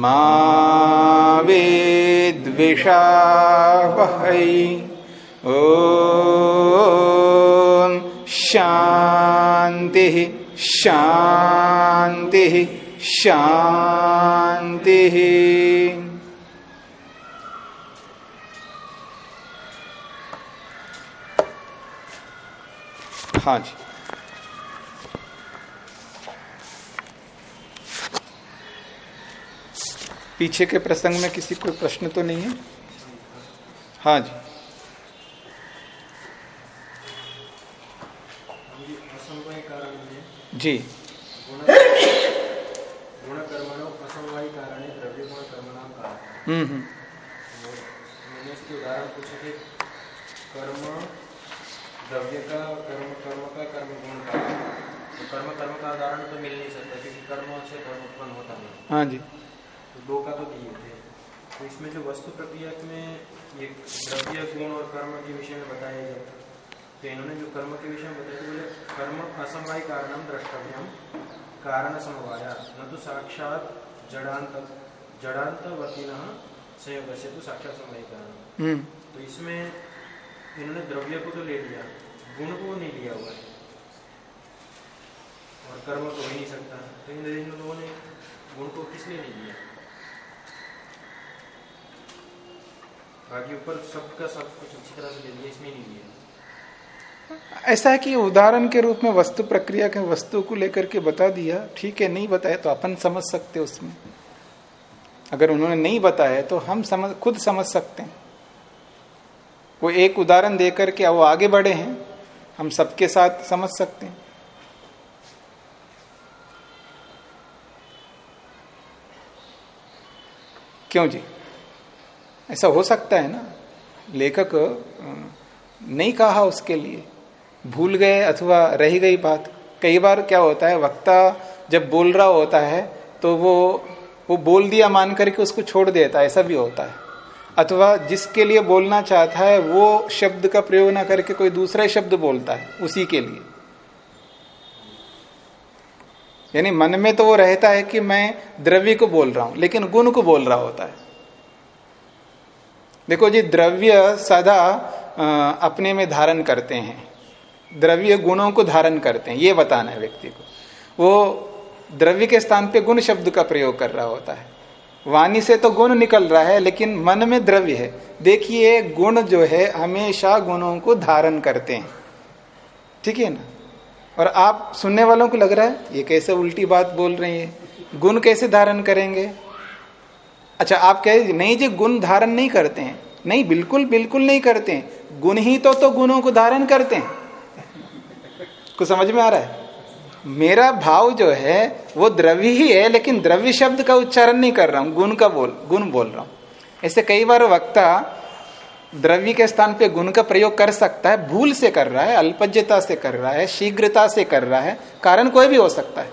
मा विद्विषावहै ओ शान्तिः शान्तिः शान्तिः। हाँ जी। पीछे के प्रसंग में किसी कोई प्रश्न तो नहीं है? हाँ जी। जी। हम्म हम्म। कर्म द्रव्य का कर्म कर्म का कर्म गुण का तो कर्म कर्म का उदाहरण तो मिल नहीं सकता क्योंकि कर्म से उत्पन्न होता नहीं हाँ जी। तो दो का तो दिए थे। तो इसमें जो वस्तु प्रक्रिया में ये द्रव्य गुण और कर्म के विषय में बताया गया था। तो इन्होंने जो कर्म के विषय में बताया बोले कर्म असमवाय कारणम द्रष्टव्यम कारण समवाया न तो साक्षात जड़ांत जड़ांतवर्ती संयोग से तो साक्षात समवाय कारण हम्म। तो इसमें इन्होंने द्रव्य को तो ले लिया गुण को नहीं लिया हुआ है। और कर्म तो हो ही नहीं सकता। तो इन इन लोगों ने गुण को किस लिए नहीं लिया? ऐसा है कि उदाहरण के रूप में वस्तु प्रक्रिया के वस्तु को लेकर के बता दिया, ठीक है, नहीं बताया तो अपन समझ सकते उसमें। अगर उन्होंने नहीं बताया तो हम समझ, खुद समझ सकते हैं। वो एक उदाहरण देकर के वो आगे बढ़े हैं, हम सबके साथ समझ सकते हैं। क्यों जी? ऐसा हो सकता है ना? लेखक नहीं कहा उसके लिए। भूल गए अथवा रही गई बात। कई बार क्या होता है, वक्ता जब बोल रहा होता है तो वो वो बोल दिया मान करके उसको छोड़ देता है, ऐसा भी होता है। अथवा जिसके लिए बोलना चाहता है, वो शब्द का प्रयोग ना करके कोई दूसरा शब्द बोलता है, उसी के लिए। यानी मन में तो वो रहता है कि मैं द्रव्य को बोल रहा हूँ, लेकिन गुण को बोल रहा होता है। देखो जी, द्रव्य सदा अपने में धारण करते हैं। द्रव्य गुणों को धारण करते हैं, ये बताना है व्यक्ति को। वो द्रव्य के स्थान पे गुण शब्द का प्रयोग कर रहा होता है। वाणी से तो गुण निकल रहा है, लेकिन मन में द्रव्य है। देखिए, गुण जो है, हमेशा गुणों को धारण करते हैं। ठीक है ना? और आप सुनने वालों को लग रहा है, ये कैसे उल्टी बात बोल रही है? गुण कैसे धारण करेंगे? अच्छा आप कह नहीं जी, गुण धारण नहीं करते हैं। नहीं, बिल्कुल बिल्कुल नहीं करते हैं। गुण ही तो तो गुणों को धारण करते हैं। कुछ समझ में आ रहा है? मेरा भाव जो है, वो द्रव्य ही है, लेकिन द्रव्य शब्द का उच्चारण नहीं कर रहा हूँ, गुण का बोल, गुण बोल रहा हूँ। ऐसे कई बार वक्ता द्रव्य के स्थान पे गुण का प्रयोग कर सकता है, भूल से कर रहा है, अल्पज्यता से कर रहा है, शीघ्रता से कर रहा है, कारण कोई भी हो सकता है।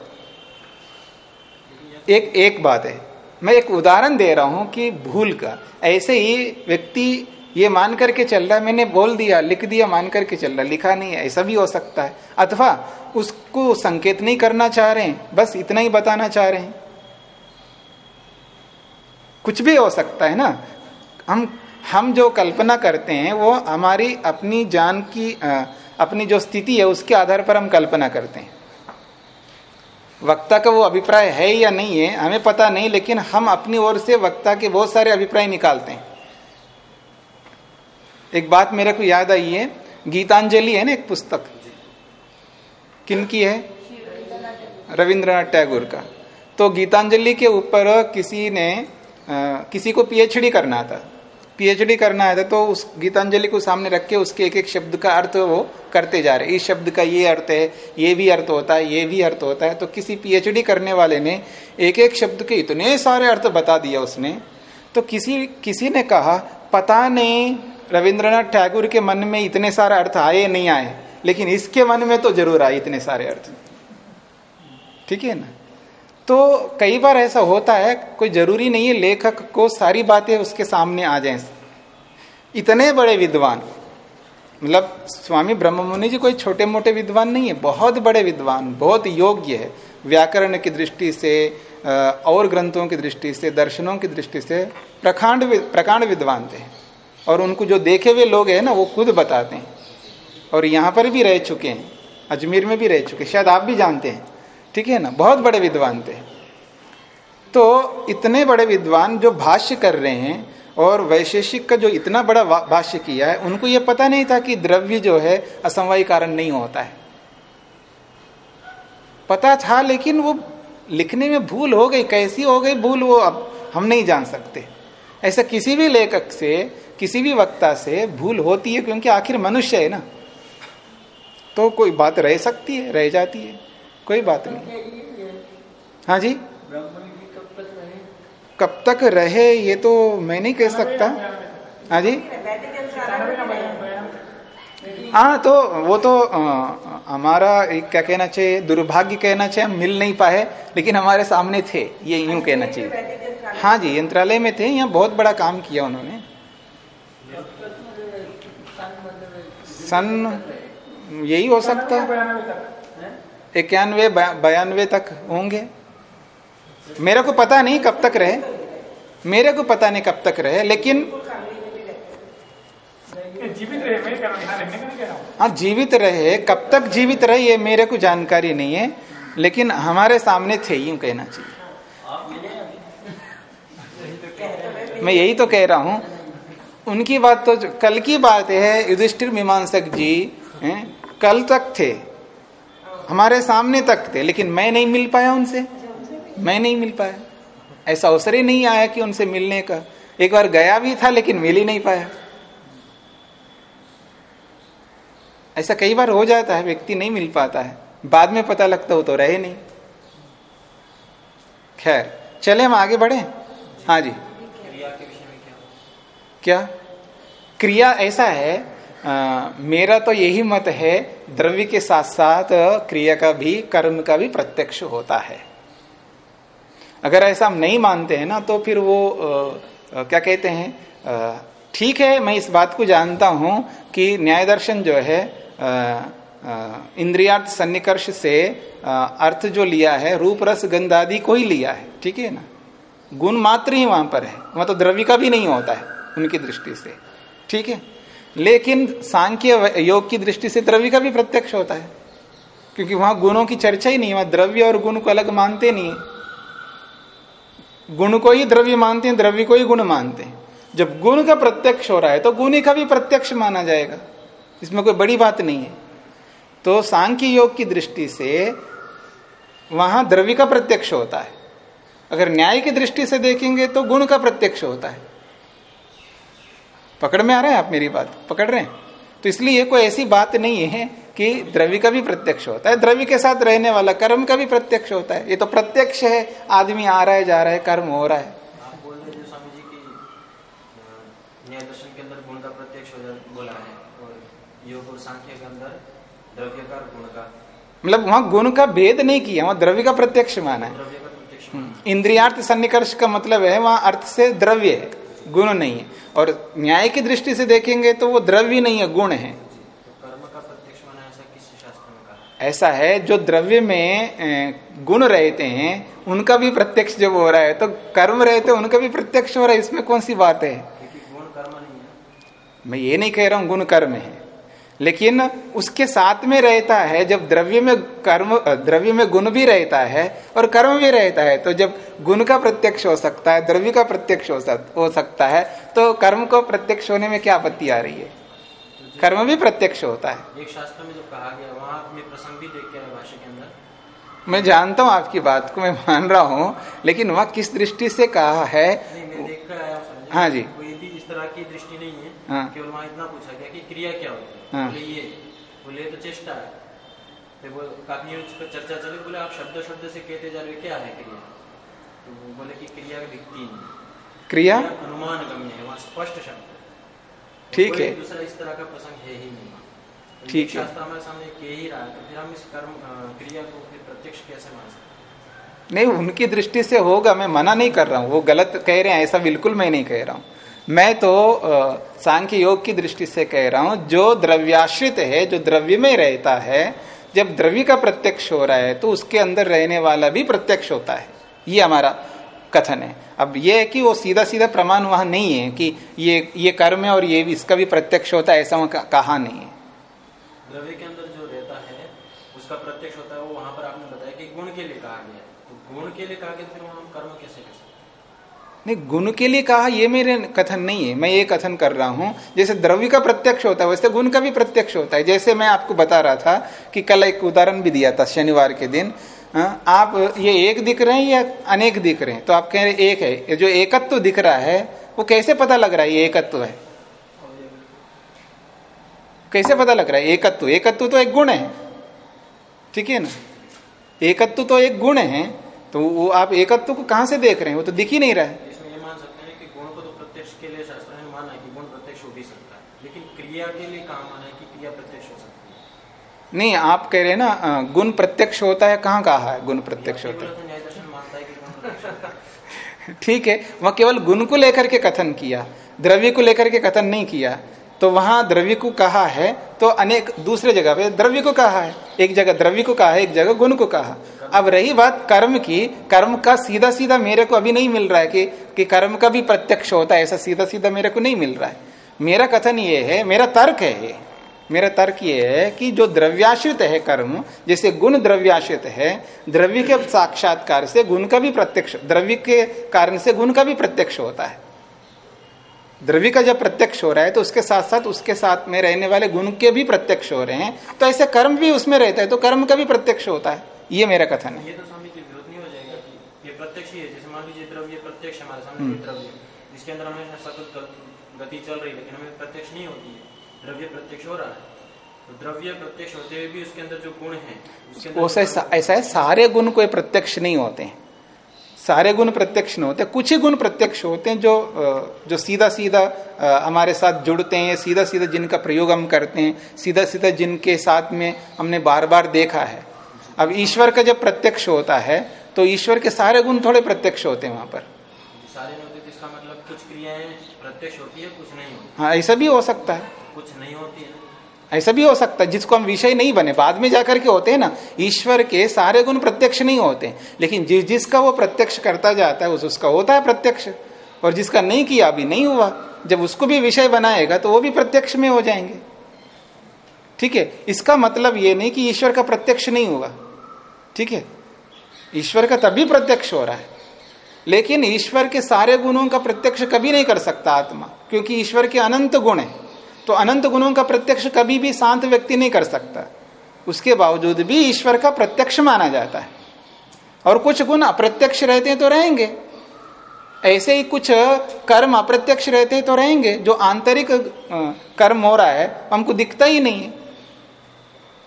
एक एक बात है मैं एक उदाहरण दे रहा हूँ कि भूल का। ऐसे ही व्यक्ति ये मान करके चल रहा है, मैंने बोल दिया, लिख दिया, मान करके चल रहा लिखा नहीं है, ऐसा भी हो सकता है। अथवा उसको संकेत नहीं करना चाह रहे हैं, बस इतना ही बताना चाह रहे हैं। कुछ भी हो सकता है ना? हम हम जो कल्पना करते हैं, वो हमारी अपनी जान की अपनी जो स्थिति है, उसके आधार पर हम कल्पना करते हैं। वक्ता का वो अभिप्राय है या नहीं है हमें पता नहीं लेकिन हम अपनी ओर से वक्ता के बहुत सारे अभिप्राय निकालते हैं। एक बात मेरे को याद आई है गीतांजलि है ना एक पुस्तक? किन की है? रविंद्रनाथ टैगोर का। तो गीतांजलि के ऊपर किसी ने आ, किसी को पीएचडी करना था। पीएचडी करना है तो उस गीतांजलि को सामने रख के उसके एक एक शब्द का अर्थ वो करते जा रहे इस शब्द का ये अर्थ है, ये भी अर्थ होता है, ये भी अर्थ होता है। तो किसी पीएचडी करने वाले ने एक एक शब्द के इतने सारे अर्थ बता दिया उसने। तो किसी किसी ने कहा, पता नहीं, रविंद्रनाथ टैगोर के मन में इतने सारे अर्थ आए नहीं आए, लेकिन इसके मन में तो ज़रूर आए इतने सारे अर्थ। ठीक है ना? तो कई बार ऐसा होता है, कोई ज़रूरी नहीं है लेखक को सारी बातें उसके सामने आ जाए। इतने बड़े विद्वान। मतलब स्वामी ब्रह्म मुनि जी कोई छोटे मोटे विद्वान नहीं है, बहुत बड़े विद्वान, बहुत योग्य है। व्याकरण की दृष्टि से और ग्रंथों की दृष्टि से, दर्शनों की दृष्टि से प्रखांड प्रकांड विद्वान थे। और उनको जो देखे हुए लोग हैं ना, वो खुद बताते हैं। और यहाँ पर भी रह चुके हैं, अजमेर में भी रह चुके शायद आप भी जानते हैं। ठीक है ना? बहुत बड़े विद्वान थे। तो इतने बड़े विद्वान जो भाष्य कर रहे हैं और वैशेषिक का जो इतना बड़ा भाष्य किया है, उनको यह पता नहीं था कि द्रव्य जो है असमवाय कारण नहीं होता है। पता था, लेकिन वो लिखने में भूल हो गई। कैसी हो गई भूल वो अब हम नहीं जान सकते। ऐसा किसी भी लेखक से, किसी भी वक्ता से भूल होती है, क्योंकि आखिर मनुष्य है ना? तो कोई बात रह सकती है, रह जाती है। कोई बात नहीं। हाँ? जी? कब तक रहे? ये तो मैं नहीं कह सकता। हाँ जी? हाँ तो वो तो हमारा क्या कहना चाहिए दुर्भाग्य कहना चाहिए हम मिल नहीं पाए लेकिन हमारे सामने थे ये यूँ कहना चाहिए। हाँ जी यंत्रालय में थे यहाँ बहुत बड़ा काम किया उन्होंने। सन यही हो सकता। इक्यानवे बयानवे तक होंगे। मेरे को पता नहीं कब तक रहे। मेरे को पता नहीं कब तक रहे लेकिन जीवित रहे हाँ जीवित रहे। कब तक जीवित रहे ये मेरे को जानकारी नहीं है लेकिन हमारे सामने थे यूँ कहना चाहिए। मैं यही तो कह रहा हूँ उनकी बात तो कल की बात है युधिष्ठिर मीमांसक जी है, कल तक थे। हमारे सामने तक थे लेकिन मैं नहीं मिल पाया उनसे। मैं नहीं मिल पाया। ऐसा अवसर ही नहीं आया कि उनसे मिलने का। एक बार गया भी था लेकिन मिल ही नहीं पाया। ऐसा कई बार हो जाता है व्यक्ति नहीं मिल पाता है। बाद में पता लगता हो तो रहे नहीं। खैर चले हम आगे बढ़े? हाँ जी। क्रिया के विषय में क्या? क्या? क्रिया ऐसा है आ, मेरा तो यही मत है द्रव्य के साथ साथ क्रिया का भी कर्म का भी प्रत्यक्ष होता है। अगर ऐसा हम नहीं मानते हैं ना तो फिर वो आ, क्या कहते हैं ठीक है मैं इस बात को जानता हूँ कि न्याय दर्शन जो है इंद्रियार्थ सन्निकर्ष से आ, अर्थ जो लिया है रूप रस गंध आदि को ही लिया है ठीक है ना? गुण मात्र ही वहाँ पर है वहाँ तो द्रव्य का भी नहीं होता है उनकी दृष्टि से ठीक है? लेकिन सांख्य योग की दृष्टि से द्रव्य का भी प्रत्यक्ष होता है। क्योंकि वहाँ गुणों की चर्चा ही नहीं है, वहाँ द्रव्य और गुण को अलग मानते नहीं गुण को ही द्रव्य मानते हैं, द्रव्य को ही गुण मानते हैं। जब गुण का प्रत्यक्ष हो रहा है तो गुण का भी प्रत्यक्ष माना जाएगा। इसमें कोई बड़ी बात नहीं है। तो सांख्य योग की दृष्टि से वहाँ द्रव्य का प्रत्यक्ष होता है। अगर न्याय की दृष्टि से देखेंगे तो गुण का प्रत्यक्ष होता है। पकड़ में आ रहे हैं आप मेरी बात? पकड़ रहे हैं? तो इसलिए कोई ऐसी बात नहीं है कि द्रव्य का भी प्रत्यक्ष होता है। द्रव्य के साथ रहने वाला कर्म का भी प्रत्यक्ष होता है। ये तो प्रत्यक्ष है आदमी आ रहा है जा रहा है कर्म हो रहा है। मतलब वहाँ गुण का भेद नहीं किया वहाँ द्रव्य का प्रत्यक्ष माना है। हम्म। इंद्रियार्थ सन्निकर्ष का मतलब है वहाँ अर्थ से द्रव्य है। गुण नहीं है। और न्याय की दृष्टि से देखेंगे तो वो द्रव्य नहीं है, गुण है। ऐसा है, जो द्रव्य में गुण रहते हैं, उनका भी प्रत्यक्ष जब हो रहा है तो कर्म रहते उनका भी प्रत्यक्ष हो रहा है, इसमें कौन सी बात है? मैं ये नहीं कह रहा हूँ, गुण कर्म है। लेकिन उसके साथ में रहता है जब द्रव्य में कर्म द्रव्य में गुण भी रहता है और कर्म भी रहता है तो जब गुण का प्रत्यक्ष हो सकता है द्रव्य का प्रत्यक्ष हो, सकता है तो कर्म को प्रत्यक्ष होने में क्या आपत्ति आ रही है? कर्म भी प्रत्यक्ष होता है। एक शास्त्र में जो कहा गया वहाँ प्रसंग भी देख के भाषा के अंदर। मैं जानता हूँ आपकी बात को मैं मान रहा हूँ लेकिन वह किस दृष्टि से कहा है? हाँ जी। इस तरह की दृष्टि नहीं है हाँ। केवल वहाँ इतना पूछा गया कि क्रिया क्या होती है। हाँ। बोले ये बोले तो चेष्टा है। तो वो काफ़ी उस पर चर्चा चली बोले आप शब्द शब्द से कहते जा रहे क्या है क्रिया? तो वो बोले कि क्रिया दिखती नहीं क्रिया? अनुमान गम्य है वहाँ स्पष्ट शब्द ठीक है। दूसरा इस तरह का प्रसंग है ही नहीं। ठीक है। शास्त्र हमारे सामने कह ही रहा है तो फिर हम इस कर्म क्रिया को फिर प्रत्यक्ष कैसे मान सकते नहीं उनकी दृष्टि से होगा मैं मना नहीं कर रहा हूँ। वो गलत कह रहे हैं ऐसा बिल्कुल मैं नहीं कह रहा हूँ। मैं तो सांख्य योग की दृष्टि से कह रहा हूँ, जो द्रव्याश्रित है, जो द्रव्य में रहता है, जब द्रव्य का प्रत्यक्ष हो रहा है तो उसके अंदर रहने वाला भी प्रत्यक्ष होता है। ये हमारा कथन है। अब ये है कि वो सीधा सीधा प्रमाण वहाँ नहीं है कि ये ये कर्म है और ये भी, इसका भी प्रत्यक्ष होता है, ऐसा वहाँ कहा नहीं है। द्रव्य के अंदर जो रहता है, उसका प्रत्यक्ष होता है, वो वहाँ पर आपने बताया कि गुण के लिए कहा गया तो गुण के लिए कहा गया फिर वहाँ कर्म कैसे नहीं गुण के लिए कहा ये मेरे कथन नहीं है मैं ये कथन कर रहा हूँ। जैसे द्रव्य का प्रत्यक्ष होता है वैसे गुण का भी प्रत्यक्ष होता है। जैसे मैं आपको बता रहा था कि कल एक उदाहरण भी दिया था शनिवार के दिन हाँ, आप ये एक दिख रहे हैं या अनेक दिख रहे हैं? तो आप कह रहे एक है। ये जो एकत्व तो दिख रहा है वो कैसे पता लग रहा है ये एकत्व तो है? कैसे पता लग रहा है एकत्व? एकत्व तो एक गुण है। ठीक है ना? एकत्व तो एक गुण है तो वो आप एकत्व को कहाँ से देख रहे हैं? वो तो दिख ही नहीं रहा है। नहीं आप कह रहे हैं ना गुण प्रत्यक्ष होता है कहाँ कहा है गुण प्रत्यक्ष होता है? ठीक है वह केवल गुण को लेकर के कथन किया द्रव्य को लेकर के कथन नहीं किया तो वहाँ द्रव्य को कहा है तो अनेक दूसरे जगह पे द्रव्य को कहा है एक जगह द्रव्य को कहा है एक जगह गुण को कहा। अब रही बात कर्म की कर्म का सीधा सीधा मेरे को अभी नहीं मिल रहा है कि, कि कर्म का भी प्रत्यक्ष होता है ऐसा सीधा सीधा मेरे को नहीं मिल रहा है। मेरा कथन ये है मेरा तर्क है ये मेरा तर्क ये है कि जो द्रव्याश्रित है कर्म जैसे गुण द्रव्याश्रित है द्रव्य के साक्षात्कार से गुण का भी प्रत्यक्ष द्रव्य के कारण से गुण का भी प्रत्यक्ष होता है। द्रव्य का जब प्रत्यक्ष हो रहा है तो उसके साथ साथ उसके साथ में रहने वाले गुण के भी प्रत्यक्ष हो रहे हैं तो ऐसे कर्म भी उसमें रहता है तो कर्म का भी प्रत्यक्ष होता है। ये मेरा कथन है। ये तो स्वामी जी विरोध नहीं हो जाएगा कि ये प्रत्यक्ष ही है जैसे मान लीजिए द्रव्य प्रत्यक्ष हमारे सामने हम्म। द्रव्य जिसके अंदर हमें सतत गति चल रही है लेकिन हमें प्रत्यक्ष नहीं होती है। द्रव्य प्रत्यक्ष हो रहा है। तो द्रव्य प्रत्यक्ष होते हुए भी उसके अंदर जो गुण है ऐसा है सारे गुण कोई प्रत्यक्ष नहीं होते हैं। सारे गुण प्रत्यक्ष नहीं होते। कुछ ही गुण प्रत्यक्ष होते हैं जो जो सीधा सीधा हमारे साथ जुड़ते हैं सीधा सीधा जिनका प्रयोग हम करते हैं सीधा सीधा जिनके साथ में हमने बार बार देखा है। अब ईश्वर का जब प्रत्यक्ष होता है तो ईश्वर के सारे गुण थोड़े प्रत्यक्ष होते हैं वहाँ पर। सारे होते तो इसका मतलब कुछ क्रियाएँ प्रत्यक्ष होती है कुछ नहीं होती। हाँ ऐसा भी हो सकता है। कुछ नहीं होती है। ऐसा भी हो सकता है जिसको हम विषय नहीं बने। बाद में जाकर के होते हैं ना ईश्वर के सारे गुण प्रत्यक्ष नहीं होते। लेकिन जिस जिसका वो प्रत्यक्ष करता जाता है उस उसका होता है प्रत्यक्ष। और जिसका नहीं किया अभी नहीं हुआ। जब उसको भी विषय बनाएगा तो वो भी प्रत्यक्ष में हो जाएँगे। ठीक है? इसका मतलब ये नहीं कि ईश्वर का प्रत्यक्ष नहीं हुआ। ठीक है? ईश्वर का तभी प्रत्यक्ष हो रहा है। लेकिन ईश्वर के सारे गुणों का प्रत्यक्ष कभी नहीं कर सकता आत्मा, क्योंकि ईश्वर के अनंत गुण है। तो अनंत गुणों का प्रत्यक्ष कभी भी शांत व्यक्ति नहीं कर सकता। उसके बावजूद भी ईश्वर का प्रत्यक्ष माना जाता है। और कुछ गुण अप्रत्यक्ष रहते तो रहेंगे। ऐसे ही कुछ कर्म अप्रत्यक्ष रहते तो रहेंगे, जो आंतरिक कर्म हो रहा है, हमको दिखता ही नहीं है।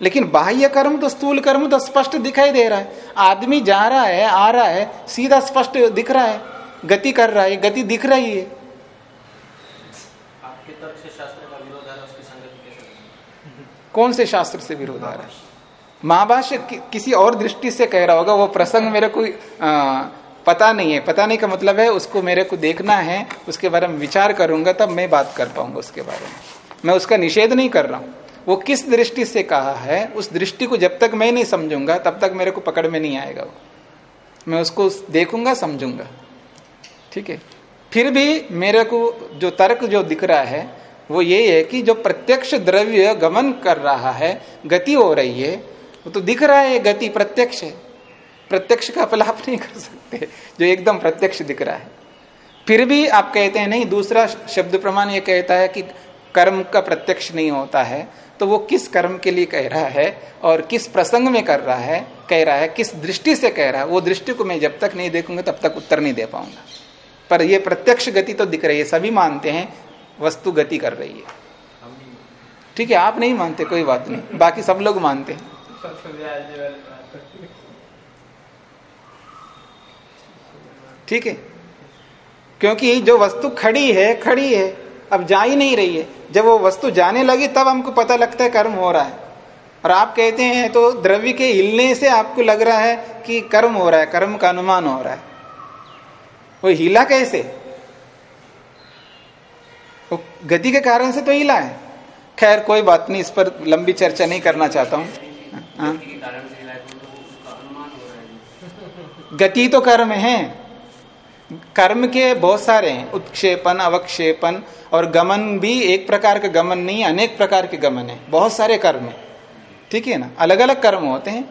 लेकिन बाह्य कर्म तो स्थूल कर्म तो स्पष्ट दिखाई दे रहा है। आदमी जा रहा है आ रहा है सीधा स्पष्ट दिख रहा है। गति कर रहा है गति दिख रही है। कौन से शास्त्र से विरोध आ रहा है? महाभाष्य कि, किसी और दृष्टि से कह रहा होगा वो प्रसंग मेरे को आ, पता नहीं है। पता नहीं का मतलब है उसको मेरे को देखना है उसके बारे में विचार करूँगा तब मैं बात कर पाऊँगा उसके बारे में। मैं उसका निषेध नहीं कर रहा हूँ। वो किस दृष्टि से कहा है, उस दृष्टि को जब तक मैं नहीं समझूँगा, तब तक मेरे को पकड़ में नहीं आएगा वो। मैं उसको देखूँगा, समझूँगा। ठीक है? फिर भी मेरे को जो तर्क जो दिख रहा है, वो ये है कि जो प्रत्यक्ष द्रव्य गमन कर रहा है, गति हो रही है, वो तो दिख रहा है गति प्रत्यक्ष है। प्रत्यक्ष का अपलाप नहीं कर सकते, जो एकदम प्रत्यक्ष दिख रहा है। फिर भी आप कहते हैं, नहीं, दूसरा शब्द प्रमाण ये कहता है कि कर्म का प्रत्यक्ष नहीं होता है तो वो किस कर्म के लिए कह रहा है और किस प्रसंग में कर रहा है, कह रहा है, किस दृष्टि से कह रहा है, वो दृष्टि को मैं जब तक नहीं देखूँगा तब तक उत्तर नहीं दे पाऊँगा। पर ये प्रत्यक्ष गति तो दिख रही है, सभी मानते हैं, वस्तु गति कर रही है। ठीक है, आप नहीं मानते, कोई बात नहीं, बाकी सब लोग मानते हैं। ठीक है, क्योंकि जो वस्तु खड़ी है खड़ी है अब जा ही नहीं रही है। जब वो वस्तु जाने लगी तब हमको पता लगता है कर्म हो रहा है। और आप कहते हैं तो द्रव्य के हिलने से आपको लग रहा है कि कर्म हो रहा है कर्म का अनुमान हो रहा है। वो हिला कैसे? वो गति के कारण से तो हिला है। खैर कोई बात नहीं इस पर लंबी चर्चा नहीं करना चाहता हूँ। हाँ। गति तो कर्म है। कर्म के बहुत सारे हैं। उत्क्षेपण अवक्षेपण और गमन भी एक प्रकार का गमन नहीं अनेक प्रकार के गमन है। बहुत सारे कर्म है। ठीक है ना? अलग अलग कर्म होते हैं।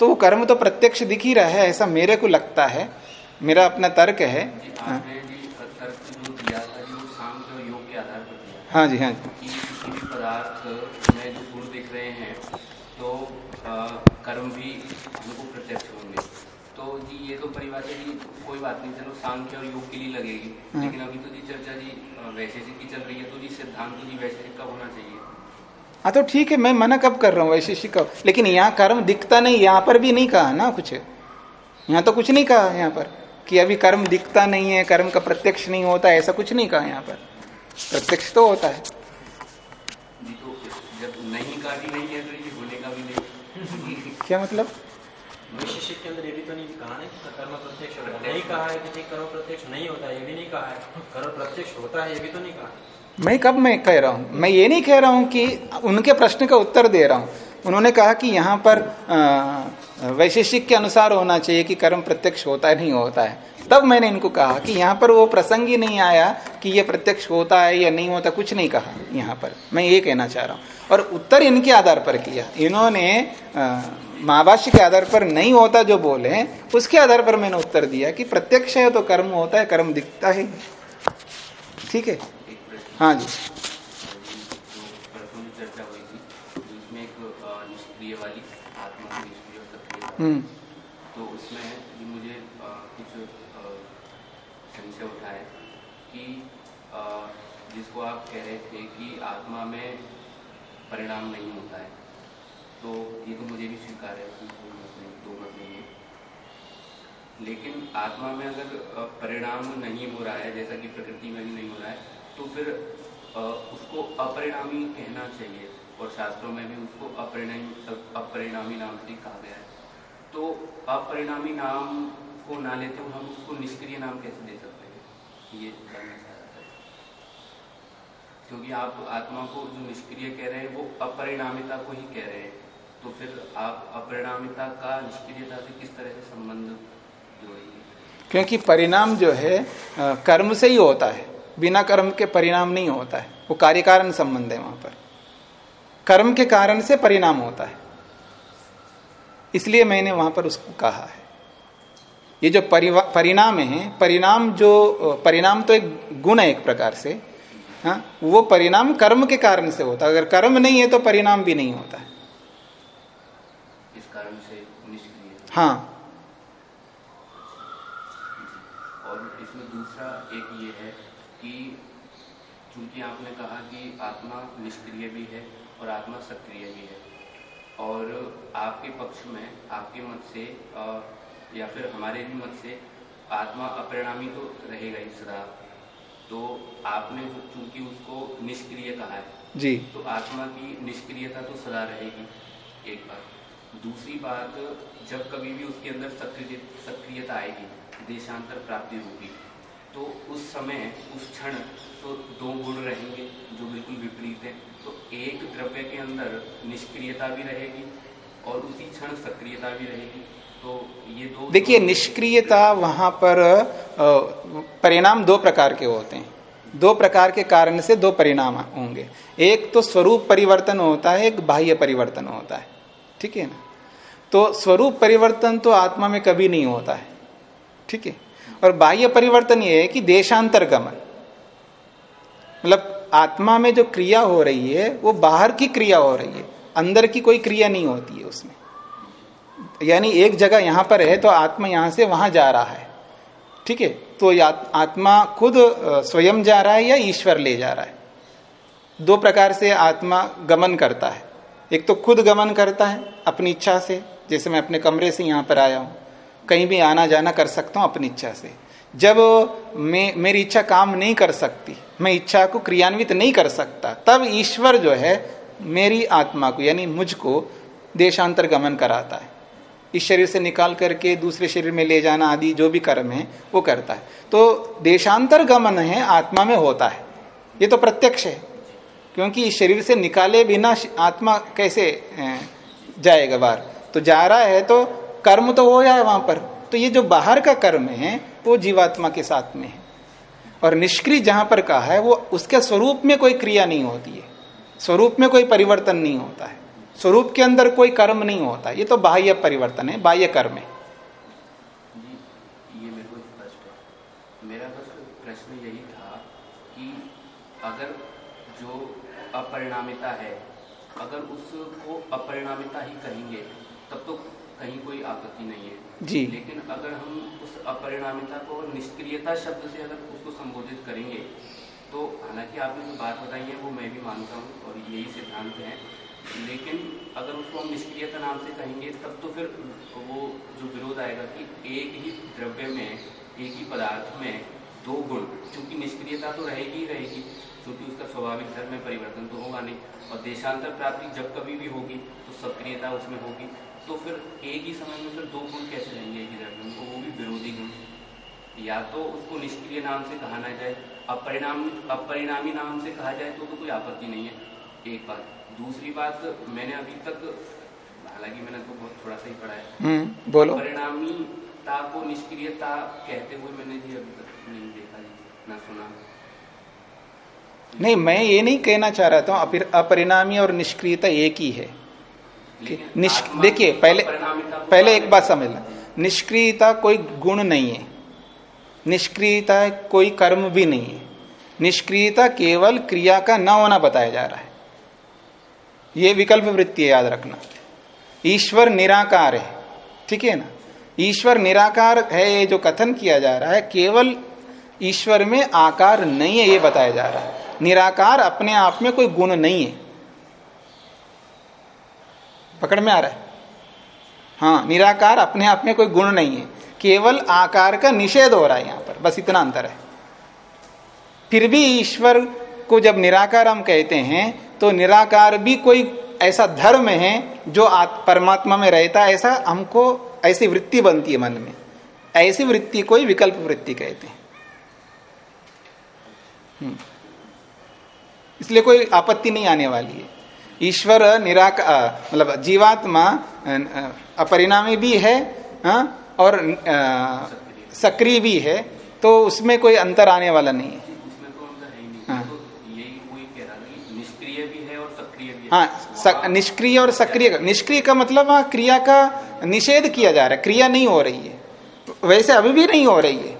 तो वो कर्म तो प्रत्यक्ष दिख ही रहा है ऐसा मेरे को लगता है। मेरा अपना तर्क है। हाँ, हाँ जी हाँ जी। पदार्थ में जो गुण दिख रहे हैं तो कर्म भी हमको जी ये तो परिभाषा जी कोई बात नहीं चलो सांख्य और योग के लिए लगेगी। हाँ। लेकिन अभी तो जी चर्चा जी वैशेषिक की चल रही है तो जी सिद्धांत तो जी वैशेषिक कब होना चाहिए। हाँ तो ठीक है मैं मना कब कर रहा हूँ वैशेषिक कब लेकिन यहाँ कर्म दिखता नहीं यहाँ पर भी नहीं कहा ना कुछ। यहाँ तो कुछ नहीं कहा यहाँ पर कि अभी कर्म दिखता नहीं है कर्म का प्रत्यक्ष नहीं होता ऐसा कुछ नहीं कहा यहाँ पर। प्रत्यक्ष तो होता है। तो जब नहीं का भी नहीं है तो ये होने का भी नहीं। क्या मतलब? वैशेषिक के अंदर ये भी तो नहीं कहा ना कि कर्म प्रत्यक्ष होता है। नहीं कहा है कि कर्म प्रत्यक्ष, नहीं होता, ये भी नहीं कहा है। कर्म प्रत्यक्ष होता है, ये भी तो नहीं कहा मैं कब मैं कह रहा हूँ? मैं ये नहीं कह रहा हूँ कि उनके प्रश्न का उत्तर दे रहा हूँ। उन्होंने कहा कि यहाँ पर वैशेषिक के अनुसार होना चाहिए कि कर्म प्रत्यक्ष होता है, नहीं होता है। तब मैंने इनको कहा कि यहाँ पर वो प्रसंग ही नहीं आया कि ये प्रत्यक्ष होता है या नहीं होता, कुछ नहीं कहा यहाँ पर। मैं ये कहना चाह रहा हूँ। और उत्तर इनके आधार पर किया। इन्होंने महाभाष्य के आधार पर नहीं होता जो बोले, उसके आधार पर मैंने उत्तर दिया कि प्रत्यक्ष है तो कर्म होता है, कर्म दिखता है ठीक है? हाँ जी। तो उसमें मुझे कुछ संशय उठा है कि जिसको आप कह रहे थे कि आत्मा में परिणाम नहीं होता है तो ये तो मुझे भी स्वीकार है कि मत नहीं, दो मत नहीं है। लेकिन आत्मा में अगर परिणाम नहीं हो रहा है, जैसा कि प्रकृति में भी नहीं हो रहा है तो फिर उसको अपरिणामी कहना चाहिए, और शास्त्रों में भी उसको अपरिणामी अपरिणामी नाम से कहा गया है। तो अपरिणामी नाम को ना लेते हुए हम उसको निष्क्रिय नाम कैसे दे सकते हैं? ये जानना क्योंकि आप आत्मा को जो निष्क्रिय कह रहे हैं, वो अपरिणामिता को ही कह रहे हैं। तो फिर आप अपरिणामिता का निष्क्रियता से किस तरह से संबंध जोड़ेंगे? क्योंकि परिणाम जो है कर्म से ही होता है। बिना कर्म के परिणाम नहीं होता है। वो कार्य कारण संबंध है वहाँ पर। कर्म के कारण से परिणाम होता है। इसलिए मैंने वहाँ पर उसको कहा है। ये जो परिणाम है परिणाम जो परिणाम तो एक गुण है एक प्रकार से हा? वो परिणाम कर्म के कारण से होता है। अगर कर्म नहीं है तो परिणाम भी नहीं होता है। इस कारण से हाँ। और इसमें दूसरा एक ये है कि चूँकि आपने कहा कि आत्मा निष्क्रिय भी है और आत्मा सक्रिय भी है और आपके पक्ष में आपके मत से या फिर हमारे भी मत से आत्मा अपरिणामी तो रहेगा ही सदा। तो आपने चूँकि उसको निष्क्रिय कहा है जी। तो आत्मा की निष्क्रियता तो सदा रहेगी एक बात दूसरी बात जब कभी भी उसके अंदर सक्रिय सक्रियता आएगी देशांतर प्राप्ति होगी तो उस समय उस क्षण तो दो गुण रहेंगे जो बिल्कुल विपरीत है। तो एक द्रव्य के अंदर निष्क्रियता भी रहेगी और उसी क्षण सक्रियता भी रहेगी। तो ये दो देखिए निष्क्रियता वहाँ पर परिणाम दो प्रकार के होते हैं। दो प्रकार के कारण से दो परिणाम होंगे। एक तो स्वरूप परिवर्तन होता है एक बाह्य परिवर्तन होता है। ठीक है ना? तो स्वरूप परिवर्तन तो आत्मा में कभी नहीं होता है। ठीक है? और बाह्य परिवर्तन ये है कि देशांतर गमन मतलब आत्मा में जो क्रिया हो रही है, वो बाहर की क्रिया हो रही है। अंदर की कोई क्रिया नहीं होती है उसमें। यानी एक जगह यहाँ पर है तो आत्मा यहाँ से वहाँ जा रहा है। ठीक है? तो आत्मा खुद स्वयं जा रहा है या ईश्वर ले जा रहा है। दो प्रकार से आत्मा गमन करता है। एक तो खुद गमन करता है अपनी इच्छा से, जैसे मैं अपने कमरे से यहाँ पर आया हूँ। कहीं भी आना जाना कर सकता हूँ अपनी इच्छा से। जब मैं, मेरी इच्छा काम नहीं कर सकती, मैं इच्छा को क्रियान्वित नहीं कर सकता, तब ईश्वर जो है मेरी आत्मा को, यानी मुझको देशांतर गमन कराता है। इस शरीर से निकाल करके दूसरे शरीर में ले जाना आदि जो भी कर्म है, वो करता है। तो देशांतर गमन है, आत्मा में होता है। ये तो प्रत्यक्ष है, क्योंकि इस शरीर से निकाले बिना आत्मा कैसे जाएगा बाहर? तो जा रहा है तो कर्म तो हो जाए वहाँ पर तो ये जो बाहर का कर्म है, वो जीवात्मा के साथ में है। और निष्क्रिय जहाँ पर कहा है, वो उसके स्वरूप में कोई क्रिया नहीं होती है। स्वरूप में कोई परिवर्तन नहीं होता है। स्वरूप के अंदर कोई कर्म नहीं होता। ये तो बाह्य परिवर्तन है, बाह्य कर्म है। प्रश्न यही था कि अगर जो अपरिणामिता है, अगर उसको अपरिणामिता ही कहेंगे, तब तो कहीं कोई आपत्ति नहीं है। जी। लेकिन अगर हम उस अपरिणामिता को निष्क्रियता शब्द से अगर उसको संबोधित करेंगे तो हालाँकि आपने जो बात बताई है वो मैं भी मानता हूँ और यही सिद्धांत है। लेकिन अगर उसको हम निष्क्रियता नाम से कहेंगे तब तो फिर वो जो विरोध आएगा कि एक ही द्रव्य में एक ही पदार्थ में दो गुण क्योंकि निष्क्रियता तो रहेगी ही रहेगी क्योंकि उसका स्वाभाविक धर्म में परिवर्तन तो होगा नहीं। और देशांतर प्राप्ति जब कभी भी होगी तो सक्रियता उसमें होगी। तो फिर एक ही समय में फिर दो गुण कैसे रहेंगे एक ही द्रव्य में? वो भी विरोधी गुण। या तो उसको निष्क्रिय नाम से कहा ना जाए अपरिणाम अपरिणामी नाम से कहा जाए तो, तो कोई आपत्ति नहीं है एक बात। दूसरी बात मैंने अभी तक हालाँकि मैंने तो बहुत थोड़ा सा ही पढ़ा है। हम्म, बोलो। परिणामीता को निष्क्रियता कहते हुए मैंने जी अभी तक नहीं देखा ना सुना। नहीं मैं ये नहीं कहना चाह रहा था अपरिणामी और निष्क्रियता एक ही है। देखिए, पहले पहले एक बात समझ ला। निष्क्रियता कोई गुण नहीं है। निष्क्रियता कोई कर्म भी नहीं है। निष्क्रियता केवल क्रिया का न होना बताया जा रहा है। ये विकल्प वृत्ति याद रखना। ईश्वर निराकार है। ठीक है ना? ईश्वर निराकार है, ये जो कथन किया जा रहा है, केवल ईश्वर में आकार नहीं है, ये बताया जा रहा है। निराकार अपने आप में कोई गुण नहीं है। पकड़ में आ रहा है। हाँ निराकार अपने आप में कोई गुण नहीं है। केवल आकार का निषेध हो रहा है यहाँ पर। बस इतना अंतर है। फिर भी ईश्वर को जब निराकार हम कहते हैं तो निराकार भी कोई ऐसा धर्म है जो परमात्मा में रहता है, ऐसा हमको ऐसी वृत्ति बनती है मन में। ऐसी वृत्ति को विकल्प वृत्ति कहते हैं। हम्म। इसलिए कोई आपत्ति नहीं आने वाली है। ईश्वर निराकार मतलब जीवात्मा अपरिणामी भी है हा? और सक्रिय भी है तो उसमें कोई अंतर आने वाला नहीं है। हाँ निष्क्रिय और सक्रिय निष्क्रिय का मतलब वहाँ क्रिया का निषेध किया जा रहा है क्रिया नहीं हो रही है। वैसे अभी भी नहीं हो रही है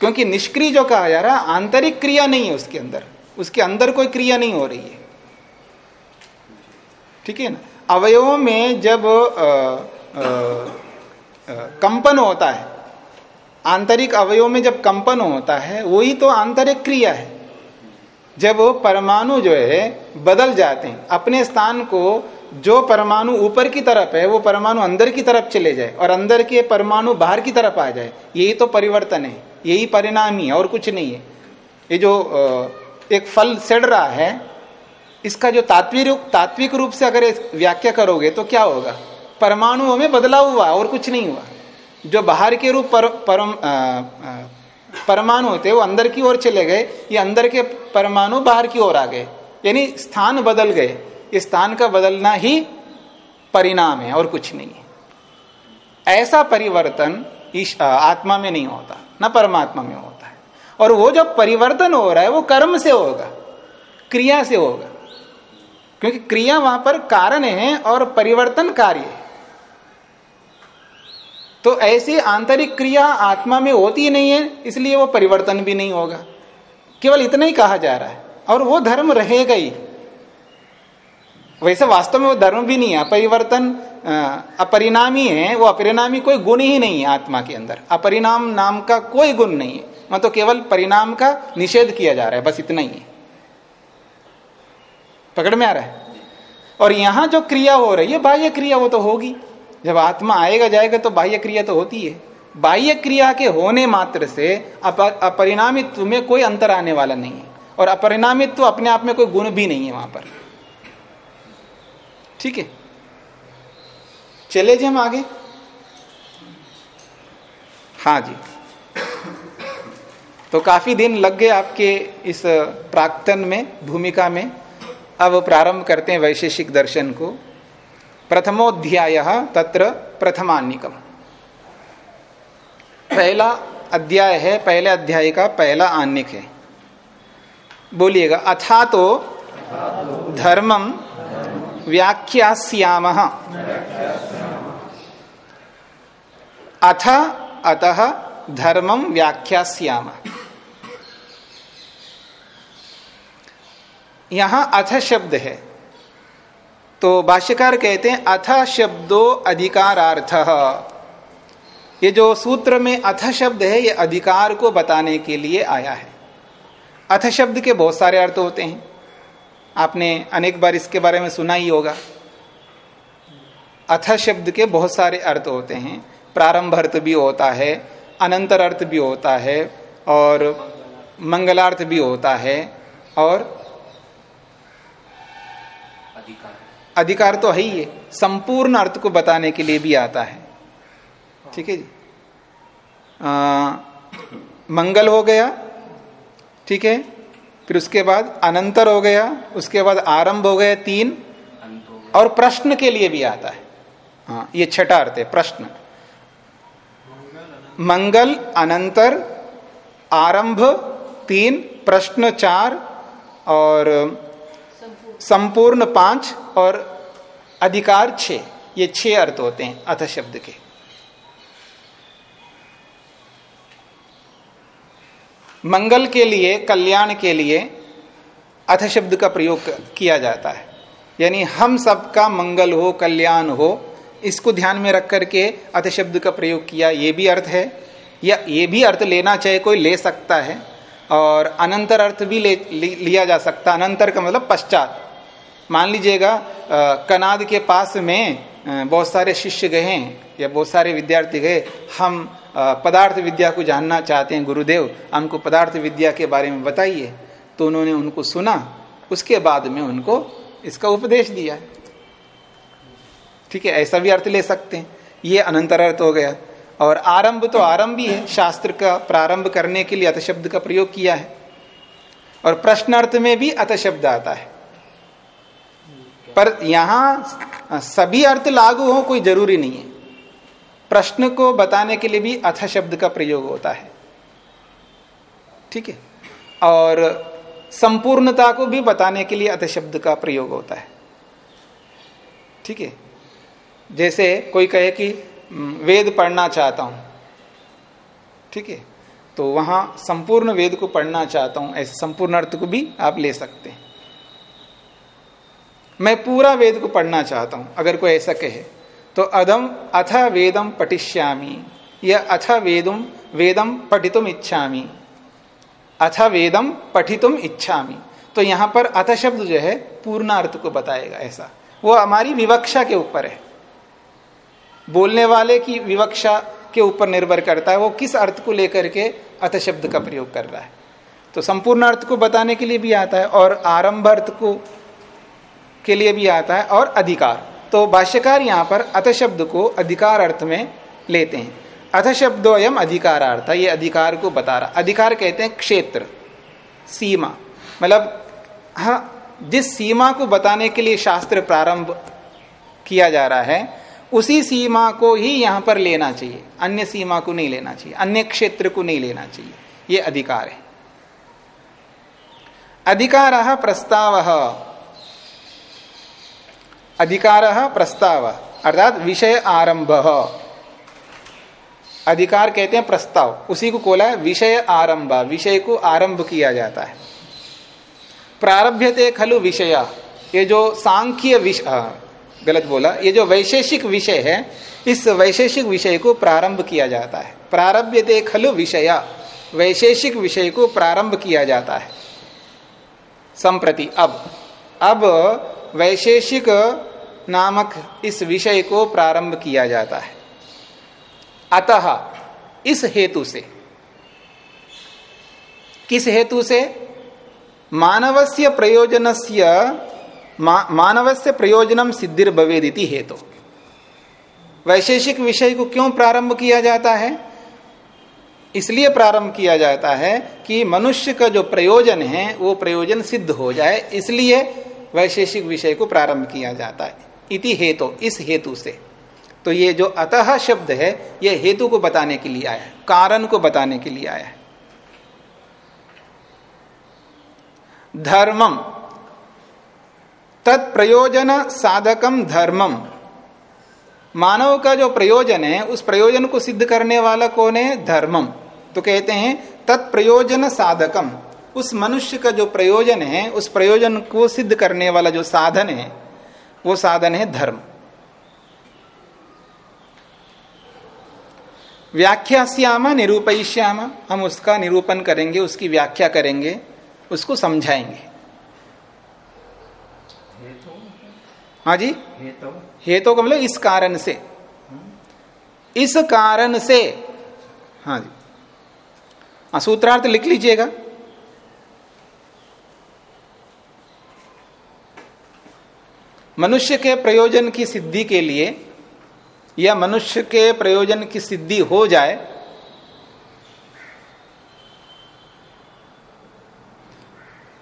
क्योंकि निष्क्रिय जो कहा जा रहा है आंतरिक क्रिया नहीं है उसके अंदर। उसके अंदर कोई क्रिया नहीं हो रही है। ठीक है ना? अवयवों में जब आ, आ, आ, कंपन होता है आंतरिक अवयव में जब कंपन होता है वही तो आंतरिक क्रिया है। जब परमाणु जो है बदल जाते हैं अपने स्थान को जो परमाणु ऊपर की तरफ़ है वो परमाणु अंदर की तरफ़ चले जाए और अंदर के परमाणु बाहर की तरफ़ आ जाए यही तो परिवर्तन है यही परिणाम ही है और कुछ नहीं है। ये जो एक फल सड़ रहा है इसका जो तात्विक रूप तात्विक रूप से अगर व्याख्या करोगे तो क्या होगा? परमाणुओं में बदलाव हुआ और कुछ नहीं हुआ। जो बाहर के रूप पर, परम परमाणु होते वो अंदर की ओर चले गए। ये अंदर के परमाणु बाहर की ओर आ गए। यानी स्थान बदल गए। इस स्थान का बदलना ही परिणाम है और कुछ नहीं है। ऐसा परिवर्तन आत्मा में नहीं होता। न परमात्मा में होता है। और वो जो परिवर्तन हो रहा है वो कर्म से होगा। क्रिया से होगा। क्योंकि क्रिया वहाँ पर कारण है और परिवर्तन कार्य है। तो ऐसी आंतरिक क्रिया आत्मा में होती नहीं है, इसलिए वो परिवर्तन भी नहीं होगा। केवल इतना ही कहा जा रहा है। और वो धर्म रहेगा ही। वैसे वास्तव में वो धर्म भी नहीं है परिवर्तन अपरिणामी है, वो अपरिणामी कोई गुण ही नहीं है आत्मा के अंदर। अपरिणाम नाम का कोई गुण नहीं है। मतलब केवल परिणाम का निषेध किया जा रहा है, बस इतना ही है। पकड़ में आ रहा है। और यहाँ जो क्रिया हो रही है, बाह्य क्रिया वो तो होगी। जब आत्मा आएगा, जाएगा तो बाह्य क्रिया तो होती है। बाह्य क्रिया के होने मात्र से अपरिणामित्व में कोई अंतर आने वाला नहीं है। और अपरिणामित्व अपने आप में कोई गुण भी नहीं है वहाँ पर। ठीक है? चले जी हम आगे। हाँ जी। तो काफ़ी दिन लग गए आपके इस प्राक्तन में, भूमिका में। अब प्रारंभ करते हैं वैशेषिक दर्शन को। प्रथमोध्याय तत्र प्रथमान्निकम। पहला अध्याय है, पहले अध्याय का पहला आन्निक है। बोलिएगा अथा तो धर्मम व्याख्यास्याम। अथ अतः धर्मम व्याख्यास्याम। यहाँ अथ शब्द है। तो भाष्यकार कहते हैं, अथ शब्दो अधिकारार्थ। ये जो सूत्र में अथ शब्द है, ये अधिकार को बताने के लिए आया है। अथ शब्द के बहुत सारे अर्थ होते हैं। आपने अनेक बार इसके बारे में सुना ही होगा। अथ शब्द के बहुत सारे अर्थ होते हैं। प्रारंभ अर्थ भी होता है, अनंतर अर्थ भी होता है, और मंगलार्थ भी होता है, और अधिकार अधिकार तो है ही है संपूर्ण अर्थ को बताने के लिए भी आता है। ठीक है जी? आ, मंगल हो गया ठीक है? फिर उसके बाद अनंतर हो गया उसके बाद आरंभ हो गया तीन। और प्रश्न के लिए भी आता है। हाँ ये छठा अर्थ है प्रश्न। मंगल अनंतर आरंभ तीन प्रश्न चार और संपूर्ण पाँच और अधिकार छ। ये छह अर्थ होते हैं अथ शब्द के। मंगल के लिए कल्याण के लिए अथ शब्द का प्रयोग किया जाता है। यानी हम सबका मंगल हो कल्याण हो इसको ध्यान में रख करके अथ शब्द का प्रयोग किया ये भी अर्थ है। या ये भी अर्थ लेना चाहे कोई ले सकता है। और अनंतर अर्थ भी ले, लिया जा सकता अनंतर का मतलब पश्चात। मान लीजिएगा कनाद के पास में बहुत सारे शिष्य गए हैं, या बहुत सारे विद्यार्थी गए। हम पदार्थ विद्या को जानना चाहते हैं, गुरुदेव, हमको पदार्थ विद्या के बारे में बताइए। तो उन्होंने उनको सुना। उसके बाद में उनको इसका उपदेश दिया। ठीक है, ऐसा भी अर्थ ले सकते हैं। ये अनंतर अर्थ हो गया। और आरंभ तो आरंभ ही है। शास्त्र का प्रारंभ करने के लिए अतशब्द का प्रयोग किया है। और प्रश्नार्थ में भी अतशब्द आता है। पर यहाँ सभी अर्थ लागू हो कोई ज़रूरी नहीं है। प्रश्न को बताने के लिए भी अथ शब्द का प्रयोग होता है। ठीक है? और संपूर्णता को भी बताने के लिए अथ शब्द का प्रयोग होता है। ठीक है? जैसे कोई कहे कि वेद पढ़ना चाहता हूँ। ठीक है? तो वहाँ संपूर्ण वेद को पढ़ना चाहता हूँ, ऐसे संपूर्ण अर्थ को भी आप ले सकते हैं। मैं पूरा वेद को पढ़ना चाहता हूँ, अगर कोई ऐसा कहे। तो अदम अथ वेदम पठिष्यामी, या अथ वेदम वेदम पठितुम इच्छामी। अथ वेदम पठितुम इच्छामी। तो यहाँ पर अथ शब्द जो है पूर्ण अर्थ को बताएगा ऐसा। वो हमारी विवक्षा के ऊपर है। बोलने वाले की विवक्षा के ऊपर निर्भर करता है, वो किस अर्थ को लेकर के अथ शब्द का प्रयोग कर रहा है। तो संपूर्ण अर्थ को बताने के लिए भी आता है, और आरंभ अर्थ को के लिए भी आता है और अधिकार। तो भाष्यकार यहाँ पर अथ शब्द को अधिकार अर्थ में लेते हैं। अथ शब्दो अयम अधिकारार्थ, ये अधिकार को बता रहा। अधिकार कहते हैं क्षेत्र, सीमा। मतलब हाँ जिस सीमा को बताने के लिए शास्त्र प्रारंभ किया जा रहा है, उसी सीमा को ही यहाँ पर लेना चाहिए। अन्य सीमा को नहीं लेना चाहिए। अन्य क्षेत्र को नहीं लेना चाहिए। ये अधिकार है। अधिकार प्रस्ताव। अधिकार प्रस्ताव। अर्थात विषय आरंभ। अधिकार कहते हैं प्रस्ताव। उसी को खोला है विषय आरंभ। विषय को आरंभ किया जाता है। प्रारभ्य खलु विषय। ये जो सांख्य विषय गलत बोला। ये जो वैशेषिक विषय है, इस वैशेषिक विषय को प्रारंभ किया जाता है। प्रारभ्य खलु विषय। वैशेषिक विषय को प्रारंभ किया जाता है। संप्रति। अब अब वैशेषिक नामक इस विषय को प्रारंभ किया जाता है। अतः इस हेतु से किस हेतु से? मानवस्य प्रयोजनस्य मा, मानवस्य प्रयोजनम सिद्धिर भवेदिति हेतु। वैशेषिक विषय को क्यों प्रारंभ किया जाता है? इसलिए प्रारंभ किया जाता है कि मनुष्य का जो प्रयोजन है वो प्रयोजन सिद्ध हो जाए। इसलिए वैशेषिक विषय को प्रारंभ किया जाता है। इति हेतु, इस हेतु से। तो ये जो अतः शब्द है, ये हेतु को बताने के लिए आया है कारण को बताने के लिए आया। है धर्मम। तत्प्रयोजन साधकम धर्मम। मानव का जो प्रयोजन है, उस प्रयोजन को सिद्ध करने वाला कौन है? धर्मम। तो कहते हैं, तत्प्रयोजन साधकम। उस मनुष्य का जो प्रयोजन है उस प्रयोजन को सिद्ध करने वाला जो साधन है वो साधन है धर्म। व्याख्या श्यामा निरूपयिष्यामा। हम उसका निरूपण करेंगे उसकी व्याख्या करेंगे उसको समझाएँगे। हाँ जी? हेतु का मतलब इस कारण से। इस कारण से। हाँ जी। हाँ सूत्रार्थ लिख लीजिएगा। मनुष्य के प्रयोजन की सिद्धि के लिए या मनुष्य के प्रयोजन की सिद्धि हो जाए,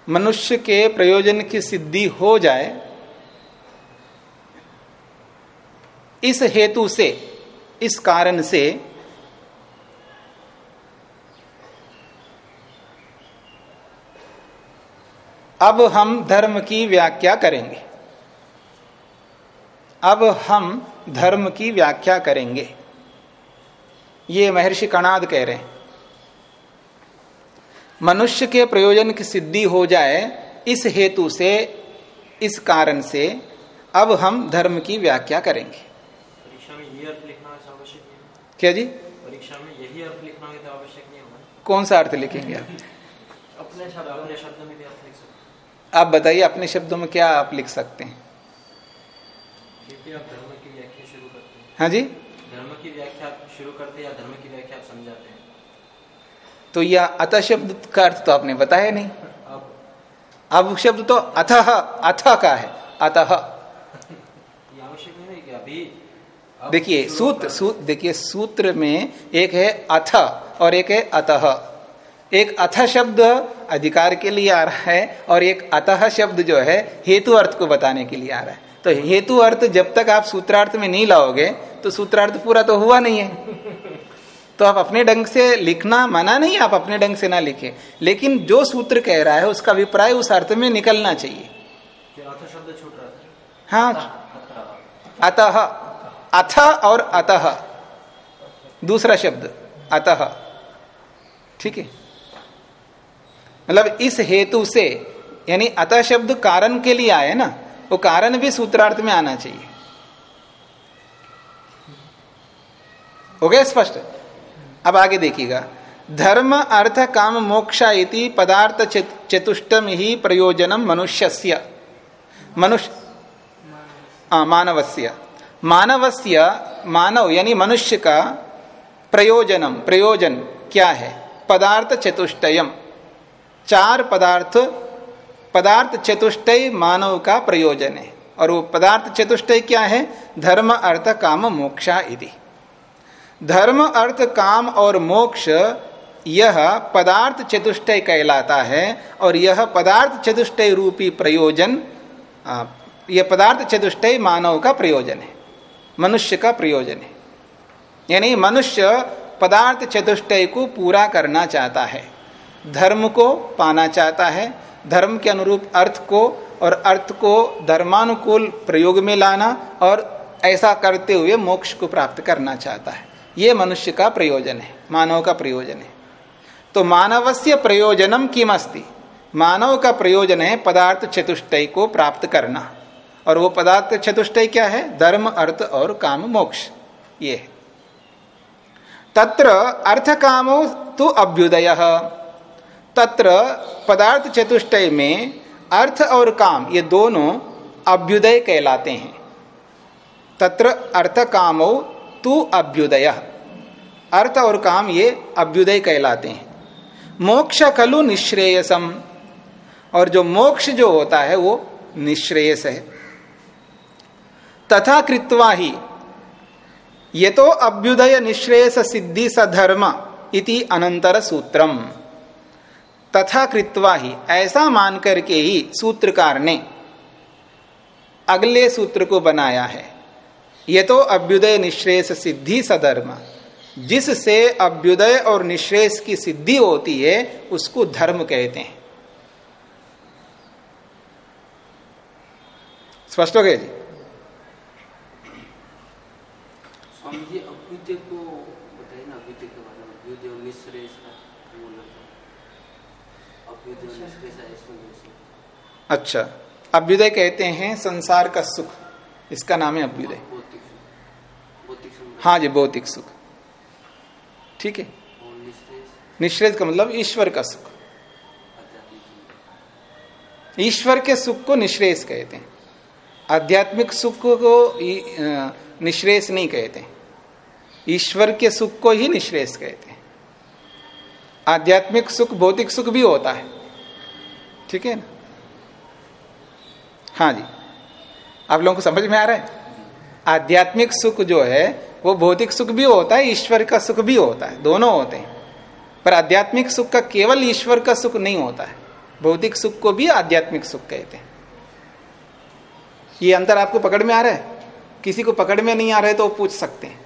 मनुष्य के प्रयोजन की सिद्धि हो जाए, इस हेतु से, इस कारण से, अब हम धर्म की व्याख्या करेंगे। अब हम धर्म की व्याख्या करेंगे। ये महर्षि कणाद कह रहे हैं। मनुष्य के प्रयोजन की सिद्धि हो जाए इस हेतु से इस कारण से अब हम धर्म की व्याख्या करेंगे। परीक्षा में ये अर्थ लिखना आवश्यक नहीं क्या जी? परीक्षा में यही अर्थ लिखना तो आवश्यक नहीं होगा कौन सा अर्थ लिखेंगे आप? अपने शब्द में भी अर्थ लिख सकते आप बताइए अपने शब्दों में क्या आप लिख सकते हैं? आप धर्म की व्याख्या शुरू करते हैं? हाँ जी? धर्म की व्याख्या शुरू करते या धर्म की व्याख्या आप समझाते हैं? तो यह अत शब्द का अर्थ तो आपने बताया नहीं। अब। अब शब्द तो अथह अथ का है। अतः। आवश्यक नहीं है कि अभी देखिए सूत्र सूत्र देखिए सूत्र में एक है अथ और एक है अतः। एक अथ शब्द अधिकार के लिए आ रहा है और एक अतः शब्द जो है हेतु अर्थ को बताने के लिए आ रहा है। तो हेतु अर्थ जब तक आप सूत्रार्थ में नहीं लाओगे तो सूत्रार्थ पूरा तो हुआ नहीं है। तो आप अपने ढंग से लिखना मना नहीं आप अपने ढंग से ना लिखे। लेकिन जो सूत्र कह रहा है उसका अभिप्राय उस अर्थ में निकलना चाहिए। हाँ। अतः। अथ और अतः। दूसरा शब्द अतः। ठीक है? मतलब इस हेतु से यानी अतः शब्द कारण के लिए आए ना वो कारण भी सूत्रार्थ में आना चाहिए। हो गया स्पष्ट? अब आगे देखिएगा। धर्म अर्थ काम मोक्षा इति पदार्थ चतु- चतुष्टम ही प्रयोजनम मनुष्यस्य। मनुष्य आ, मानवस्य। मानवस्य मानव यानी मनुष्य का प्रयोजनम प्रयोजन क्या है? पदार्थ चतुष्टयम। चार पदार्थ पदार्थ चतुष्टय मानव का प्रयोजन है। और वो पदार्थ चतुष्टय क्या है? धर्म, अर्थ, काम, मोक्षा इति। धर्म, अर्थ, काम और मोक्ष, यह पदार्थ चतुष्टय कहलाता है और यह पदार्थ चतुष्टय रूपी प्रयोजन यह पदार्थ चतुष्टय मानव का प्रयोजन है। मनुष्य का प्रयोजन है। यानी मनुष्य पदार्थ चतुष्टय को पूरा करना चाहता है। धर्म को पाना चाहता है, धर्म के अनुरूप अर्थ को और अर्थ को धर्मानुकूल प्रयोग में लाना और ऐसा करते हुए मोक्ष को प्राप्त करना चाहता है। ये मनुष्य का प्रयोजन है, मानव का प्रयोजन है। तो मानवस्य प्रयोजनम किम मानव का प्रयोजन है पदार्थ चतुष्टय को प्राप्त करना। और वो पदार्थ चतुष्टय क्या है? धर्म, अर्थ और काम, मोक्ष। ये तत्र अर्थ कामो तो अभ्युदय। तत्र पदार्थ चतुष्टय में अर्थ और काम, ये दोनों अभ्युदय कहलाते हैं। तत्र अर्थ कामो तु अभ्युदय। अर्थ और काम ये अभ्युदय कहलाते हैं। मोक्ष खलु निश्रेयसम। और जो मोक्ष जो होता है, वो निश्रेयस है। तथा कृत्वा ही ये तो अभ्युदय निश्रेयस सिद्धि सधर्म इति अनंतर सूत्रम। तथा कृत्वा ही, ऐसा मान करके ही सूत्रकार ने अगले सूत्र को बनाया है। ये तो अभ्युदय निश्रेष सिद्धि सधर्म। जिससे अभ्युदय और निश्रेष की सिद्धि होती है, उसको धर्म कहते हैं। स्पष्ट हो गया जी? को बताइए ना, अभ्युदय के बारे में, अभ्युदय और निश्रेष इसमें अच्छा अभ्युदय कहते हैं संसार का सुख। इसका नाम है अभ्युदय। हाँ जी, भौतिक सुख। ठीक है? निश्रेष का मतलब ईश्वर का सुख। ईश्वर के सुख को निश्रेष कहते हैं। आध्यात्मिक सुख को निश्रेष नहीं कहते ईश्वर के सुख को ही निश्रेष कहते हैं। आध्यात्मिक सुख, भौतिक सुख भी होता है। ठीक है ना? हाँ जी। आप लोगों को समझ में आ रहा है? आध्यात्मिक सुख जो है, वो भौतिक सुख भी होता है, ईश्वर का सुख भी होता है। दोनों होते हैं। पर आध्यात्मिक सुख का केवल ईश्वर का सुख नहीं होता है। भौतिक सुख को भी आध्यात्मिक सुख कहते हैं। ये अंतर आपको पकड़ में आ रहा है? किसी को पकड़ में नहीं आ रहा है तो वो पूछ सकते हैं।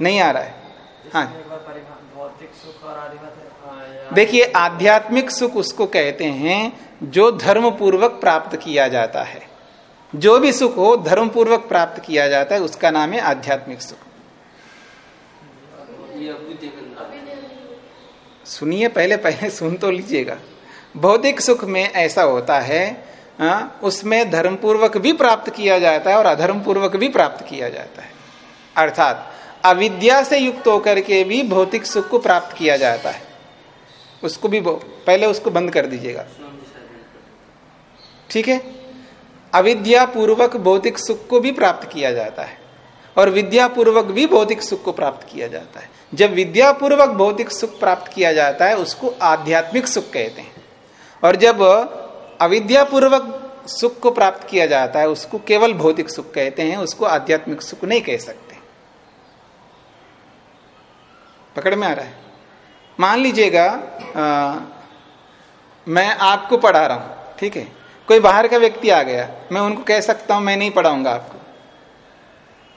नहीं आ रहा है। हाँ भौतिक सुख और आधिपत्य देखिए आध्यात्मिक सुख उसको कहते हैं जो धर्म पूर्वक प्राप्त किया जाता है। जो भी सुख हो धर्म पूर्वक प्राप्त किया जाता है उसका नाम है आध्यात्मिक सुख। सुनिए पहले पहले सुन तो लीजिएगा। भौतिक सुख में ऐसा होता है आ, उसमें धर्म पूर्वक भी प्राप्त किया जाता है और अधर्म पूर्वक भी प्राप्त किया जाता है। अर्थात अविद्या से युक्त होकर के भी भौतिक सुख को प्राप्त किया जाता है। उसको भी पहले उसको बंद कर दीजिएगा। ठीक है? अविद्या पूर्वक भौतिक सुख को भी प्राप्त किया जाता है और विद्या पूर्वक भी भौतिक सुख को प्राप्त किया जाता है। जब विद्या पूर्वक भौतिक सुख प्राप्त किया जाता है, उसको आध्यात्मिक सुख कहते हैं। और जब अविद्या पूर्वक सुख को प्राप्त किया जाता है, उसको केवल भौतिक सुख कहते हैं, उसको आध्यात्मिक सुख नहीं कह सकते। पकड़ में आ रहा है। मान लीजिएगा मैं आपको पढ़ा रहा हूँ, ठीक है? कोई बाहर का व्यक्ति आ गया, मैं उनको कह सकता हूँ, मैं नहीं पढ़ाऊँगा आपको।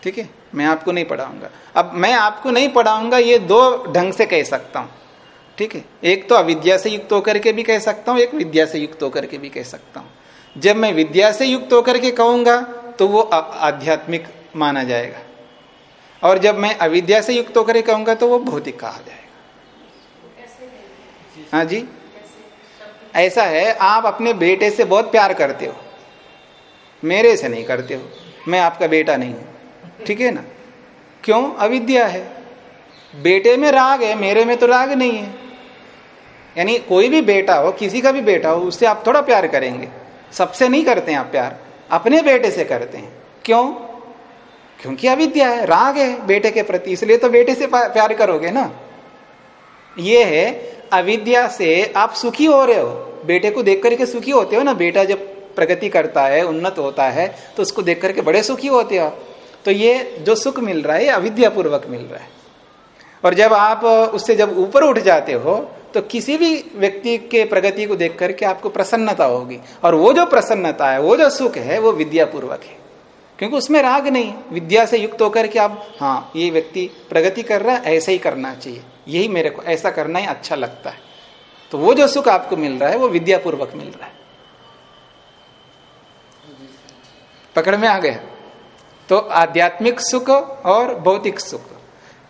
ठीक है? मैं आपको नहीं पढ़ाऊँगा। अब मैं आपको नहीं पढ़ाऊँगा, ये दो ढंग से कह सकता हूँ। ठीक है? एक तो अविद्या से युक्त होकर के भी कह सकता हूँ, एक विद्या से युक्त होकर के भी कह सकता हूँ। जब मैं विद्या से युक्त होकर के कहूँगा तो वो आध्यात्मिक माना जाएगा। और जब मैं अविद्या से युक्त होकर कहूँगा तो वो भौतिक कहा जाएगा। हाँ जी? ऐसा है, आप अपने बेटे से बहुत प्यार करते हो। मेरे से नहीं करते हो। मैं आपका बेटा नहीं हूँ। ठीक है ना? क्यों? अविद्या है। बेटे में राग है, मेरे में तो राग नहीं है। यानी कोई भी बेटा हो, किसी का भी बेटा हो, उससे आप थोड़ा प्यार करेंगे। सबसे नहीं करते हैं आप प्यार, अपने बेटे से करते हैं। क्यों? क्योंकि अविद्या है, राग है बेटे के प्रति, इसलिए तो बेटे से प्यार करोगे ना। ये है, अविद्या से आप सुखी हो रहे हो। बेटे को देख करके सुखी होते हो ना, बेटा जब प्रगति करता है, उन्नत होता है तो उसको देख करके बड़े सुखी होते हो। तो ये जो सुख मिल रहा है, ये अविद्या पूर्वक मिल रहा है। और जब आप उससे जब ऊपर उठ जाते हो तो किसी भी व्यक्ति के प्रगति को देख करके आपको प्रसन्नता होगी। और वो जो प्रसन्नता है, वो जो सुख है, वो विद्यापूर्वक है। क्योंकि उसमें राग नहीं विद्या से युक्त होकर के आप हाँ ये व्यक्ति प्रगति कर रहा है ऐसे ही करना चाहिए। यही मेरे को ऐसा करना ही अच्छा लगता है। तो वो जो सुख आपको मिल रहा है वो विद्यापूर्वक मिल रहा है। पकड़ में आ गया। तो आध्यात्मिक सुख और भौतिक सुख।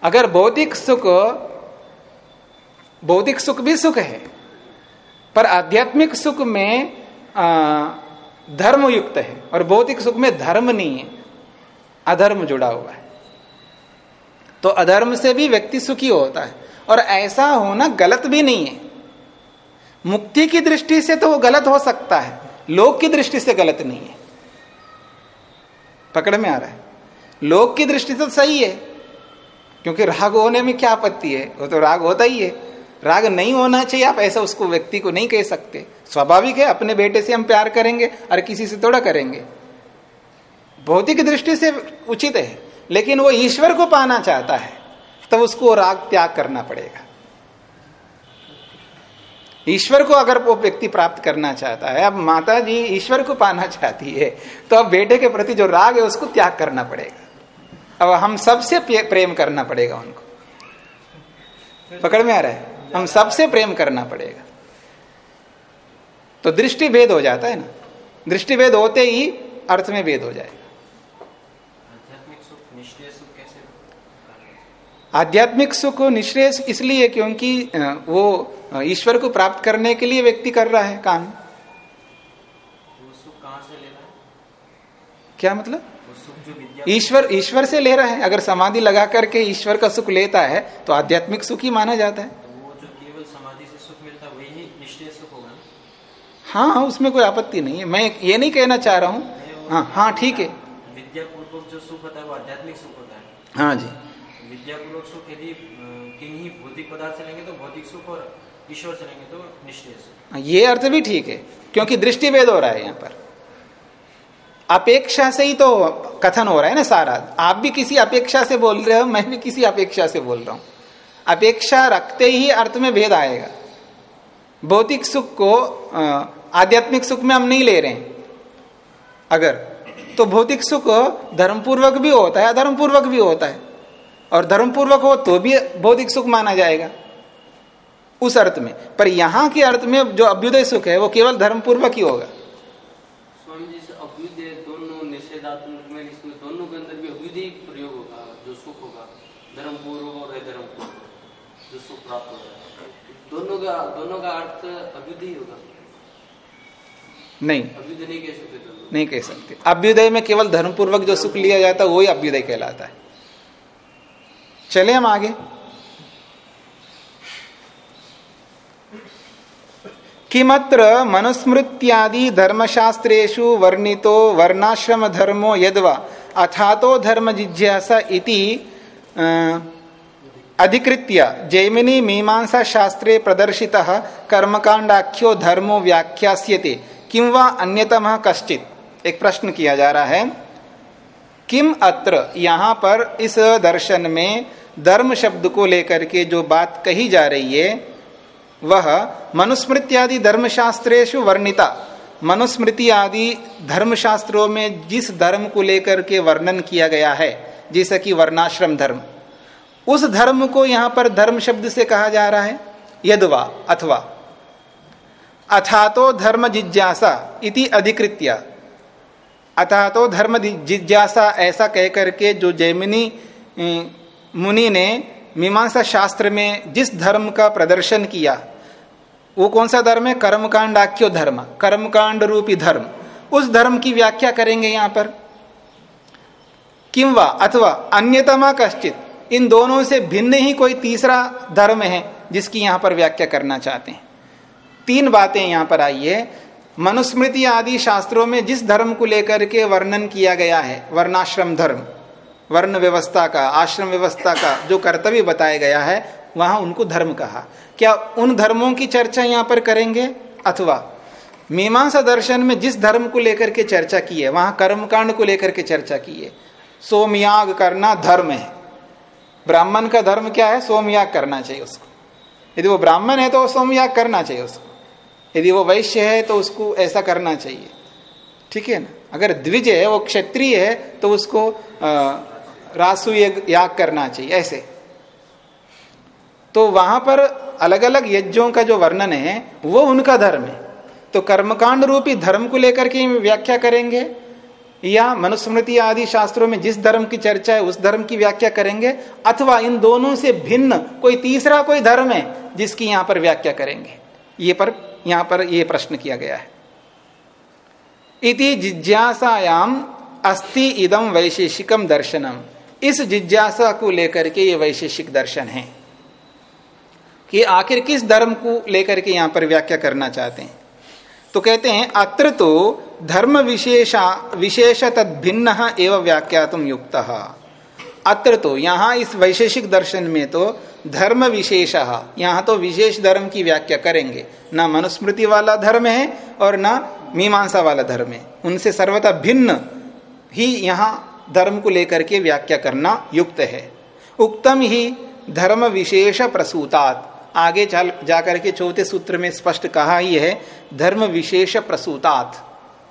अगर भौतिक सुख भौतिक सुख भी सुख है पर आध्यात्मिक सुख में आ, धर्म युक्त है और भौतिक सुख में धर्म नहीं है, अधर्म जुड़ा हुआ है। तो अधर्म से भी व्यक्ति सुखी होता है और ऐसा होना गलत भी नहीं है। मुक्ति की दृष्टि से तो वो गलत हो सकता है, लोक की दृष्टि से गलत नहीं है। पकड़ में आ रहा है। लोक की दृष्टि से तो सही है, क्योंकि राग होने में क्या आपत्ति है? वो तो राग होता ही है। राग नहीं होना चाहिए, आप ऐसा उसको व्यक्ति को नहीं कह सकते। स्वाभाविक है, अपने बेटे से हम प्यार करेंगे और किसी से थोड़ा करेंगे। भौतिक दृष्टि से उचित है, लेकिन वो ईश्वर को पाना चाहता है, तब उसको राग त्याग करना पड़ेगा। ईश्वर को अगर वो व्यक्ति प्राप्त करना चाहता है, अब माता जी ईश्वर को पाना चाहती है तो अब बेटे के प्रति जो राग है, उसको त्याग करना पड़ेगा। अब हम सबसे प्रेम करना पड़ेगा उनको। पकड़ में आ रहा है? हम सबसे प्रेम करना पड़ेगा। तो दृष्टि भेद हो जाता है ना। दृष्टि भेद होते ही अर्थ में भेद हो जाएगा। आध्यात्मिक सुख निश्रेय इसलिए क्योंकि वो ईश्वर को प्राप्त करने के लिए व्यक्ति कर रहा है काम। क्या मतलब? ईश्वर ईश्वर से ले रहा है। अगर समाधि लगा करके ईश्वर का सुख लेता है तो आध्यात्मिक सुख ही माना जाता है तो वो जो केवल समाधि से सुख मिलता है वही निश्चय सुख होगा हाँ हाँ उसमें कोई आपत्ति नहीं है। मैं ये नहीं कहना चाह रहा हूँ। हाँ हाँ ठीक है। विद्यापूर्वक जो सुख होता है वो आध्यात्मिक सुख होता है। हाँ जी। विद्यापूर्वक सुख यदि किन्हीं भौतिक पदार्थ से लेंगे तो भौतिक सुख और ईश्वर से लेंगे तो निश्चय सुख। हाँ, ये अर्थ भी ठीक है क्योंकि दृष्टि भेद हो रहा है यहाँ पर। अपेक्षा से ही तो कथन हो रहा है ना सारा। आप भी किसी अपेक्षा से बोल रहे हो मैं भी किसी अपेक्षा से बोल रहा हूँ। अपेक्षा रखते ही अर्थ में भेद आएगा। भौतिक सुख को आध्यात्मिक सुख में हम नहीं ले रहे हैं। अगर तो भौतिक सुख धर्मपूर्वक भी होता है अधर्मपूर्वक भी होता है। और धर्मपूर्वक हो तो भी भौतिक सुख माना जाएगा। उस अर्थ में। पर यहाँ के अर्थ में जो अभ्युदय सुख है, वो केवल धर्मपूर्वक ही होगा। दोनों का दोनों का अर्थ अभ्युदय होगा। नहीं। नहीं कह सकते। अभ्युदय में केवल धर्मपूर्वक जो सुख लिया जाता है वही अभ्युदय कहलाता है। चले हम आगे। किमत्र मनुस्मृत्यादि धर्मशास्त्रेषु वर्णितो वर्णाश्रम धर्मो यदवा अथातो धर्म जिज्ञासा इति अधिकृत्य जैमिनी मीमांसा शास्त्रे प्रदर्शितः कर्मकांडाख्यो धर्मो व्याख्यास्यते। किं वा अन्यतम कश्चित? एक प्रश्न किया जा रहा है। किम अत्र? यहाँ पर इस दर्शन में धर्म शब्द को लेकर के जो बात कही जा रही है, वह मनुस्मृति आदि धर्मशास्त्रेशु वर्णिता। मनुस्मृति आदि धर्मशास्त्रों में जिस धर्म को लेकर के वर्णन किया गया है, जैसे कि वर्णाश्रम धर्म। उस धर्म को यहाँ पर धर्म शब्द से कहा जा रहा है, यदवा अथवा। अथा तो धर्म जिज्ञासा इति अधिकृत्या। अतः तो धर्म जिज्ञासा ऐसा कह करके जो जैमिनी मुनि ने मीमांसा शास्त्र में जिस धर्म का प्रदर्शन किया, वो कौन सा धर्म है? कर्मकांडाख्यो धर्म कर्मकांड रूपी धर्म। उस धर्म की व्याख्या करेंगे यहाँ पर। किंवा अथवा अन्यतमा कश्चित, इन दोनों से भिन्न ही कोई तीसरा धर्म है जिसकी यहाँ पर व्याख्या करना चाहते हैं। तीन बातें यहाँ पर आई है। मनुस्मृति आदि शास्त्रों में जिस धर्म को लेकर के वर्णन किया गया है, वर्णाश्रम धर्म, वर्ण व्यवस्था का, आश्रम व्यवस्था का, जो कर्तव्य बताया गया है, वहाँ उनको धर्म कहा। क्या उन धर्मों की चर्चा यहाँ पर करेंगे? अथवा, मीमांसा दर्शन में जिस धर्म को लेकर के चर्चा की है, वहाँ कर्मकांड को लेकर के चर्चा की है। सोमयाग करना धर्म है। ब्राह्मण का धर्म क्या है? सोमयाग करना चाहिए उसको। यदि वो ब्राह्मण है तो सोमयाग करना चाहिए उसको। यदि वो वैश्य है तो उसको ऐसा करना चाहिए। ठीक है ना? अगर द्विज है, वो क्षत्रिय है तो उसको रासु याग करना चाहिए, ऐसे। तो वहाँ पर अलग अलग यज्ञों का जो वर्णन है, वो उनका धर्म है। तो कर्मकांड रूपी धर्म को लेकर के व्याख्या करेंगे, या मनुस्मृति आदि शास्त्रों में जिस धर्म की चर्चा है, उस धर्म की व्याख्या करेंगे, अथवा इन दोनों से भिन्न कोई तीसरा कोई धर्म है, जिसकी यहाँ पर व्याख्या करेंगे। ये पर यहाँ पर यह प्रश्न किया गया है। इति जिज्ञासायाम अस्ति इदम वैशेषिकम दर्शनम। इस जिज्ञासा को लेकर के ये वैशेषिक दर्शन है। कि आखिर किस धर्म को लेकर के यहाँ पर व्याख्या करना चाहते हैं? तो कहते हैं, अत्र तो धर्म विशेषा विशेष तद भिन्न एवं व्याख्या युक्त। अत्र तो यहाँ इस वैशेषिक दर्शन में तो धर्म विशेष, यहाँ तो विशेष धर्म की व्याख्या करेंगे। न मनुस्मृति वाला धर्म है और न मीमांसा वाला धर्म है। उनसे सर्वथा भिन्न ही यहाँ धर्म को लेकर के व्याख्या करना युक्त है। उक्तम ही धर्म विशेष प्रसूतात। आगे चल, जाकर के चौथे सूत्र में स्पष्ट कहा ही है, धर्म विशेष प्रसूतात।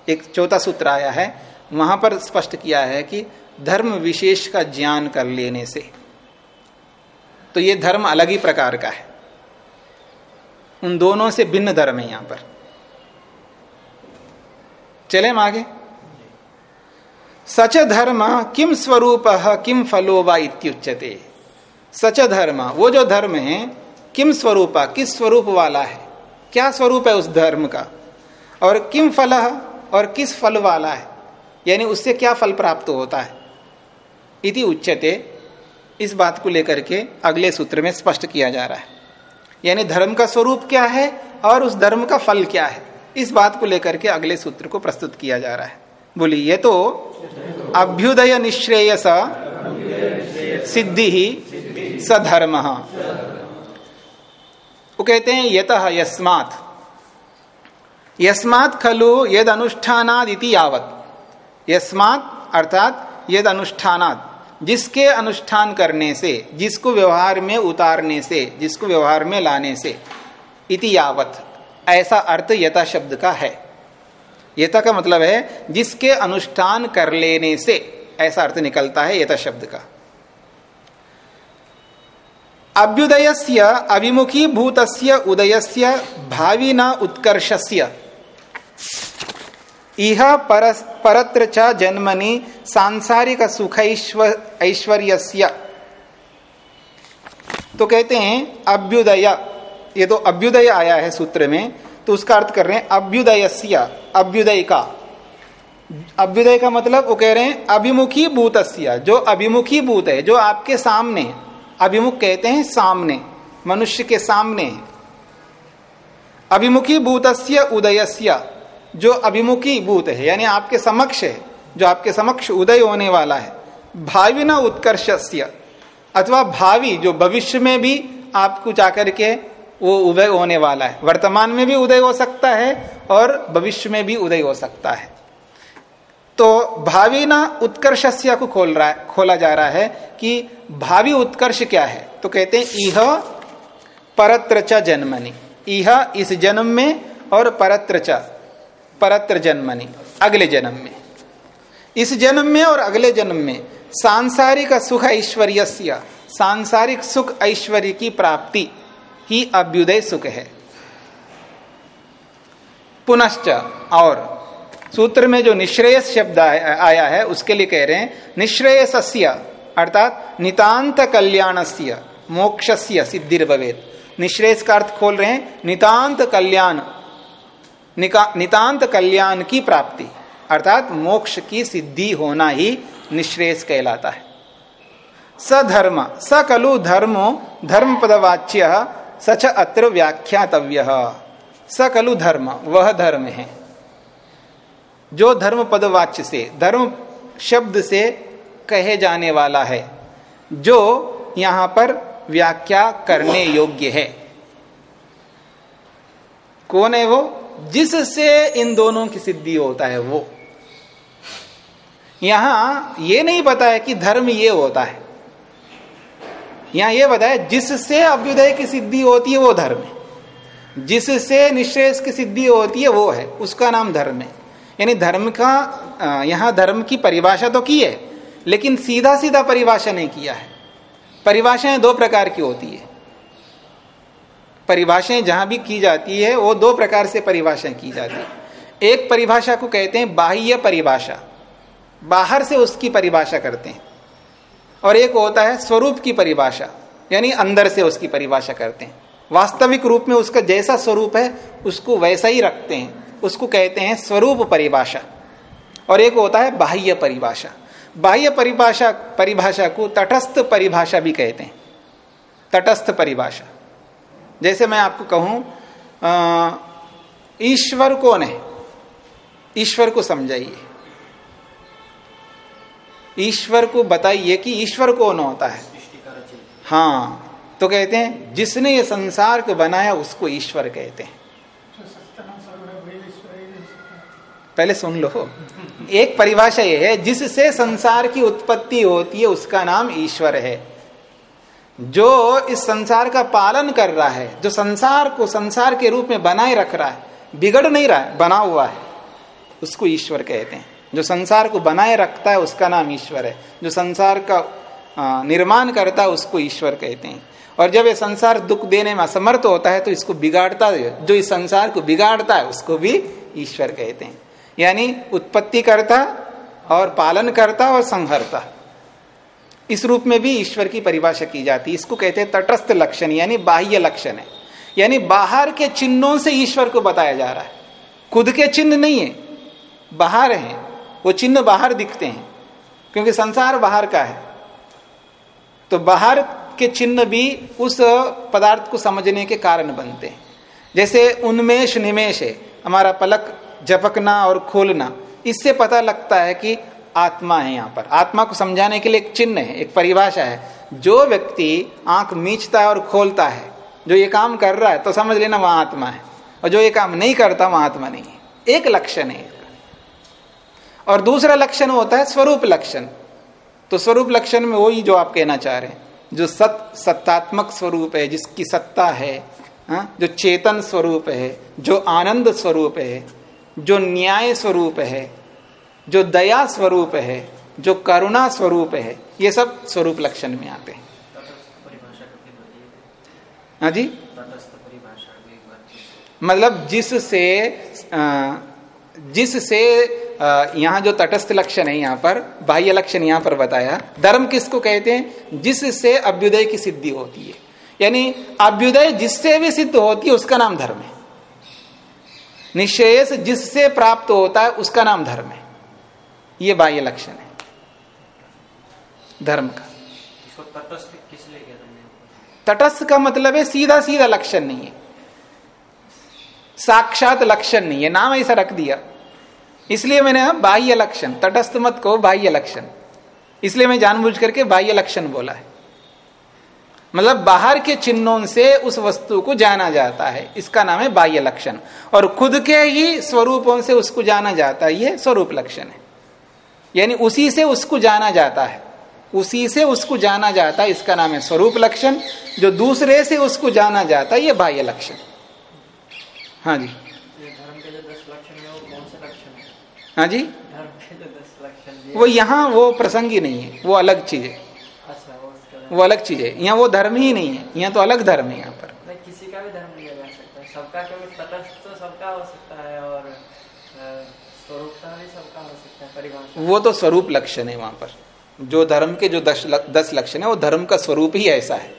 एक चौथा सूत्र आया है वहाँ पर स्पष्ट किया है कि धर्म विशेष का ज्ञान कर लेने से। तो ये धर्म अलग ही प्रकार का है। उन दोनों से भिन्न धर्म है यहाँ पर। चले हम आगे। सच धर्म किम स्वरूप किम फलो व सच धर्म, वो जो धर्म है, किम स्वरूप, किस स्वरूप वाला है? क्या स्वरूप है उस धर्म का? और किम फल और किस फल वाला है? यानी उससे क्या फल प्राप्त होता है? इति उच्चते इस बात को लेकर के अगले सूत्र में स्पष्ट किया जा रहा है। यानी धर्म का स्वरूप क्या है और उस धर्म का फल क्या है? इस बात को लेकर के अगले सूत्र को प्रस्तुत किया जा रहा है। बोली ये तो अभ्युदय निश्रेयस सिद्धि ही सधर्म वो कहते हैं, यत यस्मात। यस्मात खलु यद अनुष्ठानाद इति यावत। यस्मात, अर्थात यद अनुष्ठानाद जिसके अनुष्ठान करने से, जिसको व्यवहार में उतारने से, जिसको व्यवहार में लाने से, इति यावत। ऐसा अर्थ यथा शब्द का है। यथा का मतलब है, जिसके अनुष्ठान कर लेने से, ऐसा अर्थ निकलता है यथा शब्द का। अभ्युदय से अभिमुखी भूत उदय से भावी न उत्कर्षस्य। इह पर, परत्र च जन्मनि सांसारिक सुख ऐश्वर्य तो कहते हैं अभ्युदय। ये तो अभ्युदय आया है सूत्र में तो उसका अर्थ कर रहे हैं अभ्युदय अभ्युदय का अभ्युदय का मतलब वो कह रहे हैं अभिमुखी भूत जो अभिमुखी भूत है जो आपके सामने अभिमुख कहते हैं सामने मनुष्य के सामने अभिमुखी भूतस्य उदयस्य। जो अभिमुखी भूत है, यानी आपके समक्ष है, जो आपके समक्ष उदय होने वाला है, भावी न उत्कर्ष अथवा भावी, जो भविष्य में भी आपको जाकर के वो उदय होने वाला है। वर्तमान में भी उदय हो सकता है और भविष्य में भी उदय हो सकता है। तो भावी न उत्कर्ष को खोल रहा है, खोला जा रहा है कि भावी उत्कर्ष क्या है? तो कहते हैं, इह परत्र जन्मनि। इह इस जन्म में और परत्र परत्र जन्मनि, अगले जन्म में। इस जन्म में और अगले जन्म में सांसारिक सुख ऐश्वर्य सांसारिक सुख ऐश्वर्य की प्राप्ति ही अभ्युदय सुख है। पुनश्च और सूत्र में जो निश्रेयस शब्द आया है, उसके लिए कह रहे हैं निश्रेयस्य अर्थात नितांत कल्याणस्य, मोक्षस्य सिद्धिर भवेद निश्रेयस का अर्थ खोल रहे हैं नितांत कल्याण नितांत कल्याण की प्राप्ति। अर्थात मोक्ष की सिद्धि होना ही निश्रेष कहलाता है। सधर्म, सकलु धर्मो धर्म पदवाच्य सच अत्र व्याख्यातव्य। सकलु धर्म, वह धर्म है। जो धर्म पदवाच्य से, धर्म शब्द से कहे जाने वाला है, जो यहाँ पर व्याख्या करने योग्य है। कौन है वो? जिससे इन दोनों की सिद्धि होता है वो। यहाँ ये नहीं पता है कि धर्म ये होता है। यहाँ ये बताया जिससे अभ्युदय की सिद्धि होती है वो धर्म है। जिससे निश्रेष की सिद्धि होती है वो है। उसका नाम धर्म है। यानी धर्म का यहाँ धर्म की परिभाषा तो की है, लेकिन सीधा सीधा परिभाषा नहीं किया है। परिभाषाएँ दो प्रकार की होती है। परिभाषाएँ जहाँ भी की जाती है, वो दो प्रकार से परिभाषाएँ की जाती है। एक परिभाषा को कहते हैं बाह्य परिभाषा। बाहर से उसकी परिभाषा करते हैं। और एक होता है स्वरूप की परिभाषा, यानी अंदर से उसकी परिभाषा करते हैं। वास्तविक रूप में उसका जैसा स्वरूप है, उसको वैसा ही रखते हैं। उसको कहते हैं स्वरूप परिभाषा। और एक होता है बाह्य परिभाषा। बाह्य परिभाषा परिभाषा को तटस्थ परिभाषा भी कहते हैं। तटस्थ परिभाषा। जैसे मैं आपको कहूँ ईश्वर कौन है ईश्वर को समझाइए। ईश्वर को बताइए कि ईश्वर कौन होता है? हाँ तो कहते हैं, जिसने ये संसार को बनाया उसको ईश्वर कहते हैं। पहले सुन लो। एक परिभाषा ये है, जिससे संसार की उत्पत्ति होती है, उसका नाम ईश्वर है। जो इस संसार का पालन कर रहा है, जो संसार को संसार के रूप में बनाए रख रहा है, बिगड़ नहीं रहा है, बना हुआ है, उसको ईश्वर कहते हैं। जो संसार को बनाए रखता है, उसका नाम ईश्वर है। जो संसार का निर्माण करता है, उसको ईश्वर कहते हैं। और जब ये संसार दुख देने में असमर्थ होता है तो इसको बिगाड़ता है जो इस संसार को बिगाड़ता है, उसको भी ईश्वर कहते हैं। यानी उत्पत्ति करता और पालन करता और संहरता। इस रूप में भी ईश्वर की परिभाषा की जाती है। इसको कहते हैं तटस्थ लक्षण, यानी बाह्य लक्षण है। यानी बाहर के चिन्हों से ईश्वर को बताया जा रहा है। खुद के चिन्ह नहीं है, बाहर हैं। वो चिन्ह बाहर दिखते हैं, क्योंकि संसार बाहर का है। तो बाहर के चिन्ह भी उस पदार्थ को समझने के कारण बनते हैं। जैसे उन्मेष निमेश है, हमारा पलक झपकना और खोलना, इससे पता लगता है कि आत्मा है यहाँ पर। आत्मा को समझाने के लिए एक चिन्ह है, एक परिभाषा है। जो व्यक्ति आँख मीचता है और खोलता है, जो ये काम कर रहा है तो समझ लेना वहाँ आत्मा है। और जो ये काम नहीं करता, वहाँ आत्मा नहीं है। एक लक्षण है। और दूसरा लक्षण होता है स्वरूप लक्षण। तो स्वरूप लक्षण में वही जो आप कहना चाह रहे हैं, जो सत, सत्तात्मक स्वरूप है, जिसकी सत्ता है, हा? जो चेतन स्वरूप है, जो आनंद स्वरूप है, जो न्याय स्वरूप है जो दया स्वरूप है, जो करुणा स्वरूप है, ये सब स्वरूप लक्षण में आते हैं। हाँ जी? मतलब जिससे जिससे यहाँ जो तटस्थ लक्षण है यहाँ पर, बाह्य लक्षण यहाँ पर बताया, धर्म किसको कहते हैं? जिससे अभ्युदय की सिद्धि होती है। यानी अभ्युदय जिससे भी सिद्ध होती है, उसका नाम धर्म है। निश्चय जिससे प्राप्त होता है, उसका नाम धर्म है। ये बाह्य लक्षण है। धर्म का। तटस्थ किस तटस्थ का मतलब है सीधा सीधा लक्षण नहीं है। साक्षात लक्षण नहीं है। नाम ऐसा रख दिया। इसलिए मैंने बाह्य लक्षण। तटस्थ मत को बाह्य लक्षण। इसलिए मैं जानबूझ करके बाह्य लक्षण बोला है। मतलब बाहर के चिन्हों से उस वस्तु को जाना जाता है। इसका नाम है बाह्य लक्षण। और खुद के ही स्वरूपों से उसको जाना जाता है। यह स्वरूप लक्षण है। यानी उसी से उसको जाना जाता है। उसी से उसको जाना जाता है इसका नाम है स्वरूप लक्षण। जो दूसरे से उसको जाना जाता है ये बाह्य लक्षण। हाँ जी। हाँ जी। वो यहाँ वो प्रसंग ही नहीं है वो अलग चीज़ है। अच्छा, वो अलग। चीज़ है। यहाँ वो धर्म ही नहीं है यहाँ तो अलग धर्म है यहाँ पर। किसी का भी धर्म लिया जा सकता है। सबका तटस्थ तो सबका हो सकता है और वो तो स्वरूप लक्षण है वहाँ पर। जो धर्म के जो दस दस लक्षण है वो धर्म का स्वरूप ही ऐसा है।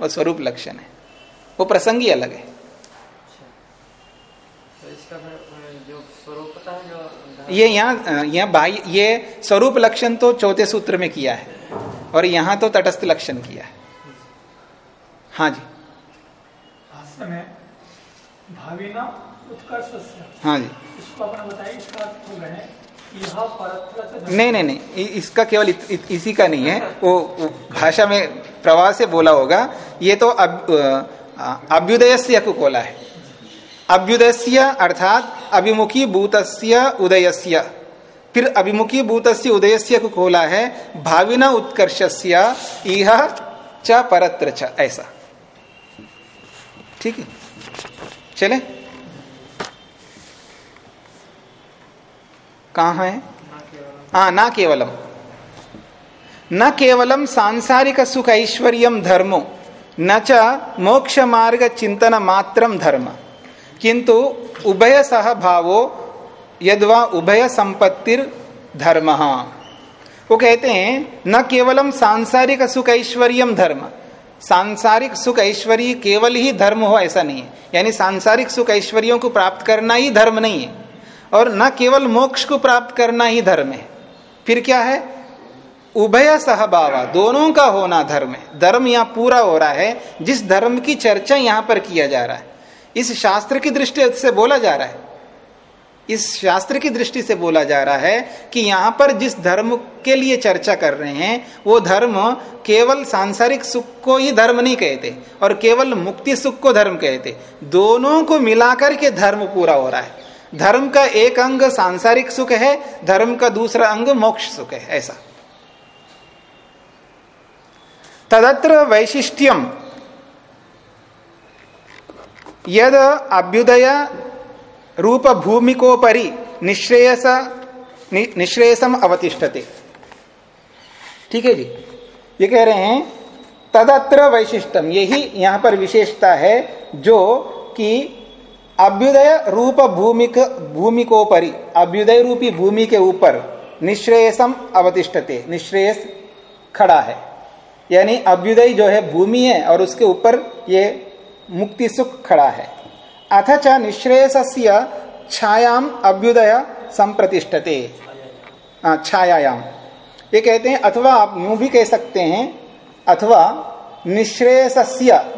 वो स्वरूप लक्षण है। वो प्रसंग ही। अलग है तो ये यहाँ यहाँ बाह्य ये स्वरूप लक्षण तो चौथे सूत्र में किया है। और यहाँ तो तटस्थ लक्षण किया है। हाँ जी। भावी ना उत्कर्ष हाँ जी। इसको अपना बताइए इसका नहीं नहीं नहीं इसका केवल इत, इत, इसी का नहीं है। वो, भाषा में प्रवाह से बोला होगा ये तो अब अभ्युदय को बोला है। अभ्युदय अर्थात अभिमुखी भूतस्य उदयस्य। फिर अभिमुखी भूतस्य उदयस्य को खोला है भाविना उत्कर्षस्य इह च परत्र च ऐसा। ठीक है? चले? कहा है? हाँ ना केवलम। न केवलम सांसारिक सुख ऐश्वर्य धर्मो, न च मोक्ष मार्ग चिंतन मात्रम धर्म। किंतु उभय सह भावो, यदवा उभय संपत्तिर धर्म। वो कहते हैं, न केवलम सांसारिक सुख ऐश्वर्य धर्म। सांसारिक सुख ऐश्वर्य केवल ही धर्म हो, ऐसा नहीं है। यानी सांसारिक सुख ऐश्वर्यों को प्राप्त करना ही धर्म नहीं है। और न केवल मोक्ष को प्राप्त करना ही धर्म है। फिर क्या है? उभय सहबावा दोनों का होना धर्म है। धर्म यहाँ पूरा हो रहा है, जिस धर्म की चर्चा यहाँ पर किया जा रहा है। इस शास्त्र की दृष्टि से बोला जा रहा है। इस शास्त्र की दृष्टि से बोला जा रहा है कि यहाँ पर जिस धर्म के लिए चर्चा कर रहे हैं, वो धर्म केवल सांसारिक सुख को ही धर्म नहीं कहते और केवल मुक्ति सुख को धर्म कहते। दोनों को मिलाकर के धर्म पूरा हो रहा है। धर्म का एक अंग सांसारिक सुख है धर्म का दूसरा अंग मोक्ष सुख है ऐसा। तदत्र वैशिष्ट्यम। यद अभ्युदय रूप भूमिकोपरि निश्रेयस नि, निश्रेयसम अवतिष्ठते। ठीक है जी? ये कह रहे हैं तदत्र वैशिष्टम यही यहाँ पर विशेषता है जो कि अभ्युदय रूप भूमिक, भूमिकोपरि, अभ्युदय रूपी भूमि के ऊपर निश्रेयसम अवतिष्ठते, निश्रेयस खड़ा है। यानी अभ्युदय जो है भूमि है और उसके ऊपर ये मुक्ति सुख खड़ा है। अथ च निश्रेयस छायाम अभ्युदय संप्रतिष्ठते। छायाम ये कहते हैं, अथवा आप यूँ भी कह सकते हैं, अथवा निश्रेयस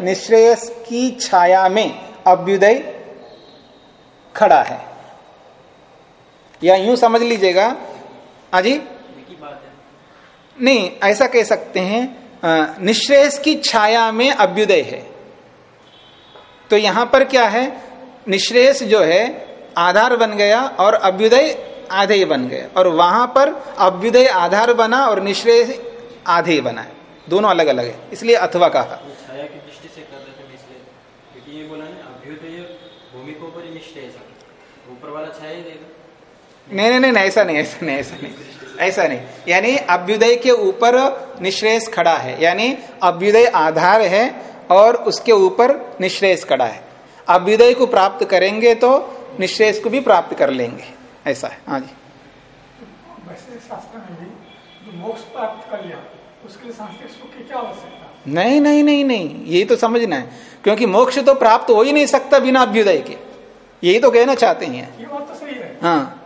निश्रेयस की छाया में अभ्युदय खड़ा है। या यूँ समझ लीजिएगा। अजी नहीं, ऐसा कह सकते हैं निश्रेयस की छाया में अभ्युदय है। तो यहाँ पर क्या है? निश्रेयस जो है, आधार बन गया और अभ्युदय आधे बन गया। और वहाँ पर अभ्युदय आधार बना और निश्रेयस आधे बना दोनों अलग अलग है। इसलिए अथवा कहा छाया की दृष्टि से कर रहे थे निश्चय क्योंकि ये बोला ना अभ्युदय भूमि को ऊपर निश्चय ऊपर वाला छाया देगा नहीं नहीं नहीं ऐसा नहीं ऐसा नहीं ऐसा नहीं ऐसा नहीं। यानी अभ्युदय के ऊपर निश्रेयस खड़ा है यानी अभ्युदय आधार है और उसके ऊपर निश्रेयस खड़ा है। अभ्युदय को प्राप्त करेंगे तो निश्रेयस को भी प्राप्त कर लेंगे। ऐसा है। हाँ जी। वैसे शास्त्र में भी जो मोक्ष प्राप्त कर लिया उसके लिए सांस्कृतिक सुख की क्या आवश्यकता? नहीं नहीं नहीं नहीं यही तो समझना है। क्योंकि मोक्ष तो प्राप्त हो ही नहीं सकता बिना अभ्युदय के। यही तो कहना चाहते हैं। ये बात तो सही है। हाँ।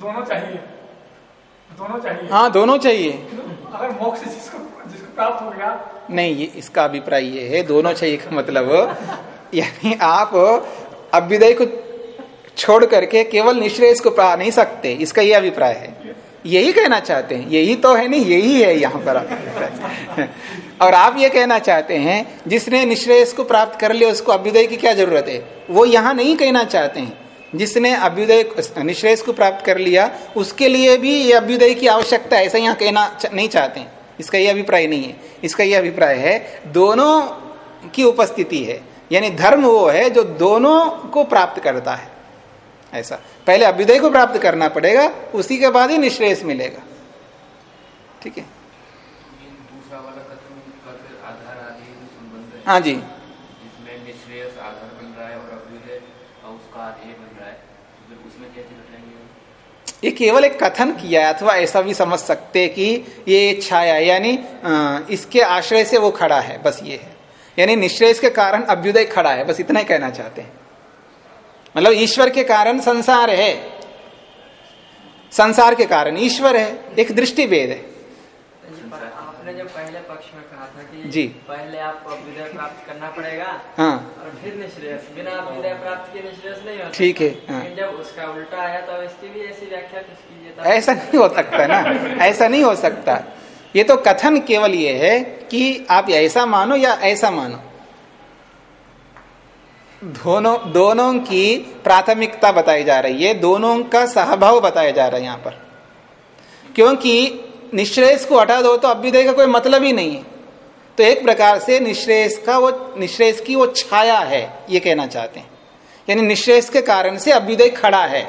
दोनों चाहिए। दोनों चाहिए। हाँ दोनों चाहिए। अगर मोक्ष जिसको जिसको प्राप्त हो गया। नहीं ये इसका अभिप्राय ये है दोनों चाहिए का मतलब। यानी आप अभ्युदय को छोड़ करके केवल निश्रेष को पा नहीं सकते इसका ये अभिप्राय है। यही कहना चाहते हैं। यही तो है नहीं यही है यहाँ पर और आप ये कहना चाहते हैं, जिसने निश्रेष को प्राप्त कर लिया, उसको अभ्युदय की क्या ज़रूरत है? वो यहाँ नहीं कहना चाहते हैं। जिसने अभ्युदय निश्रेष को प्राप्त कर लिया, उसके लिए भी ये अभ्युदय की आवश्यकता है, ऐसा यहाँ कहना नहीं चाहते हैं। इसका यह अभिप्राय नहीं है। इसका यह अभिप्राय है, दोनों की उपस्थिति है। यानी धर्म वो है, जो दोनों को प्राप्त करता है। ऐसा। पहले अभ्युदय को प्राप्त करना पड़ेगा, उसी के बाद ही निश्रेष मिलेगा। ठीक है दूसरा वाला कथन का फिर आधार आदि संबंध है जी। जिसमें निश्रेयस आधार बन रहा है और अभ्युदय उसका आधेय बन रहा है। फिर उसमें कैसे घटाएँगे ये केवल एक कथन किया है अथवा ऐसा भी समझ सकते कि ये छाया यानी इसके आश्रय से वो खड़ा है बस ये है। यानी निश्रेष के कारण अभ्युदय खड़ा है बस इतना ही कहना चाहते हैं। मतलब ईश्वर के कारण संसार है। संसार के कारण ईश्वर है एक दृष्टि भेद है। आपने जो पहले पक्ष में कहा था कि जी। पहले आपको अभ्युदय प्राप्त करना पड़ेगा हाँ। और फिर निश्रेयस बिना अभ्युदय प्राप्त किए निश्रेयस नहीं होता ठीक है, हाँ। जब उसका उल्टा आया तो इसकी भी ऐसी व्याख्या कुछ कीजिए ऐसा नहीं हो सकता ना। ऐसा नहीं हो सकता। ये तो कथन केवल ये है कि आप ऐसा मानो या ऐसा मानो। दोनों दोनों की प्राथमिकता बताई जा रही है। दोनों का सहभाव बताया जा रहा है यहाँ पर। क्योंकि निश्रेष को हटा दो तो अभ्युदय का कोई मतलब ही नहीं है। तो एक प्रकार से निश्रेष का वो निश्रेष की वो छाया है ये कहना चाहते हैं। यानी निश्रेष के कारण से अभ्युदय खड़ा है।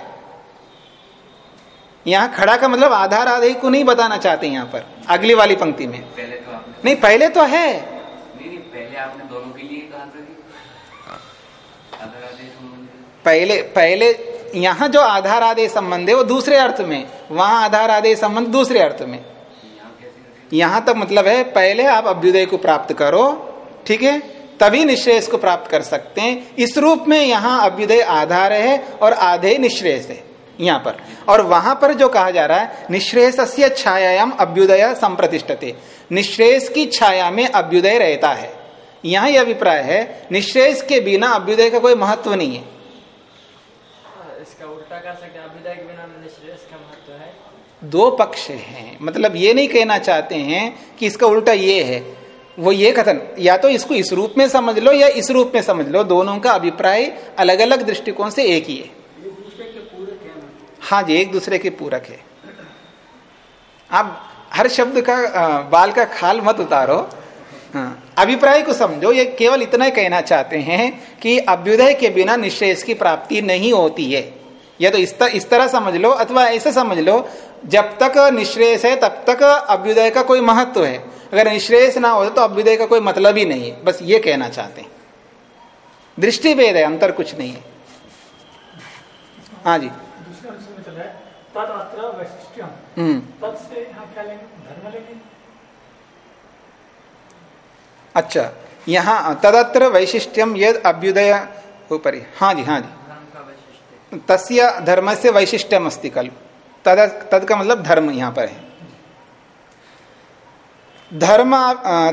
यहाँ खड़ा का मतलब आधार आधे को नहीं बताना चाहते यहाँ पर अगली वाली पंक्ति में। पहले तो आपने नहीं पहले तो है। नहीं नहीं पहले आपने दोनों के लिए कहा। पहले पहले यहाँ जो आधार आदे संबंध है, वो दूसरे अर्थ में, वहाँ आधार आदे संबंध दूसरे अर्थ में। यहाँ तक मतलब है, पहले आप अभ्युदय को प्राप्त करो, ठीक है? तभी निश्रेष को प्राप्त कर सकते हैं। इस रूप में यहाँ अभ्युदय आधार है और आधे निश्रेष है यहाँ पर। और वहाँ पर जो कहा जा रहा है निश्रेष से छायाम अभ्युदय संप्रतिष्ठते। निश्रेष की छाया में अभ्युदय रहता है। यहाँ यह अभिप्राय है निश्रेष के बिना अभ्युदय का कोई महत्व नहीं है। उल्टा कर सकते हैं अभ्युदय के बिना निश्रेयस का महत्व है। दो पक्ष हैं। मतलब ये नहीं कहना चाहते हैं कि इसका उल्टा ये है। वो ये कथन या तो इसको इस रूप में समझ लो या इस रूप में समझ लो दोनों का अभिप्राय अलग अलग दृष्टिकोण से एक ही है। हाँ। जी एक दूसरे के पूरक है। आप हर शब्द का आ, बाल का खाल मत उतारो। हाँ, अभिप्राय को समझो। ये केवल इतना ही कहना चाहते हैं कि अभ्युदय के बिना निश्चय की प्राप्ति नहीं होती है। या तो इस, तर, इस तरह समझ लो अथवा ऐसे समझ लो जब तक निश्रेयस है तब तक अभ्युदय का कोई महत्व है। अगर निश्रेयस ना हो तो अभ्युदय का कोई मतलब ही नहीं है। बस ये कहना चाहते हैं। दृष्टि भेद है अंतर कुछ नहीं है। हाँ जी। हम्म। अच्छा यहाँ तदत्र वैशिष्ट्यम यद अभ्युदय ऊपर हाँ जी हाँ जी। तस्य धर्म से वैशिष्ट्यम अस्ति कल तद तद का मतलब धर्म यहाँ पर है। धर्म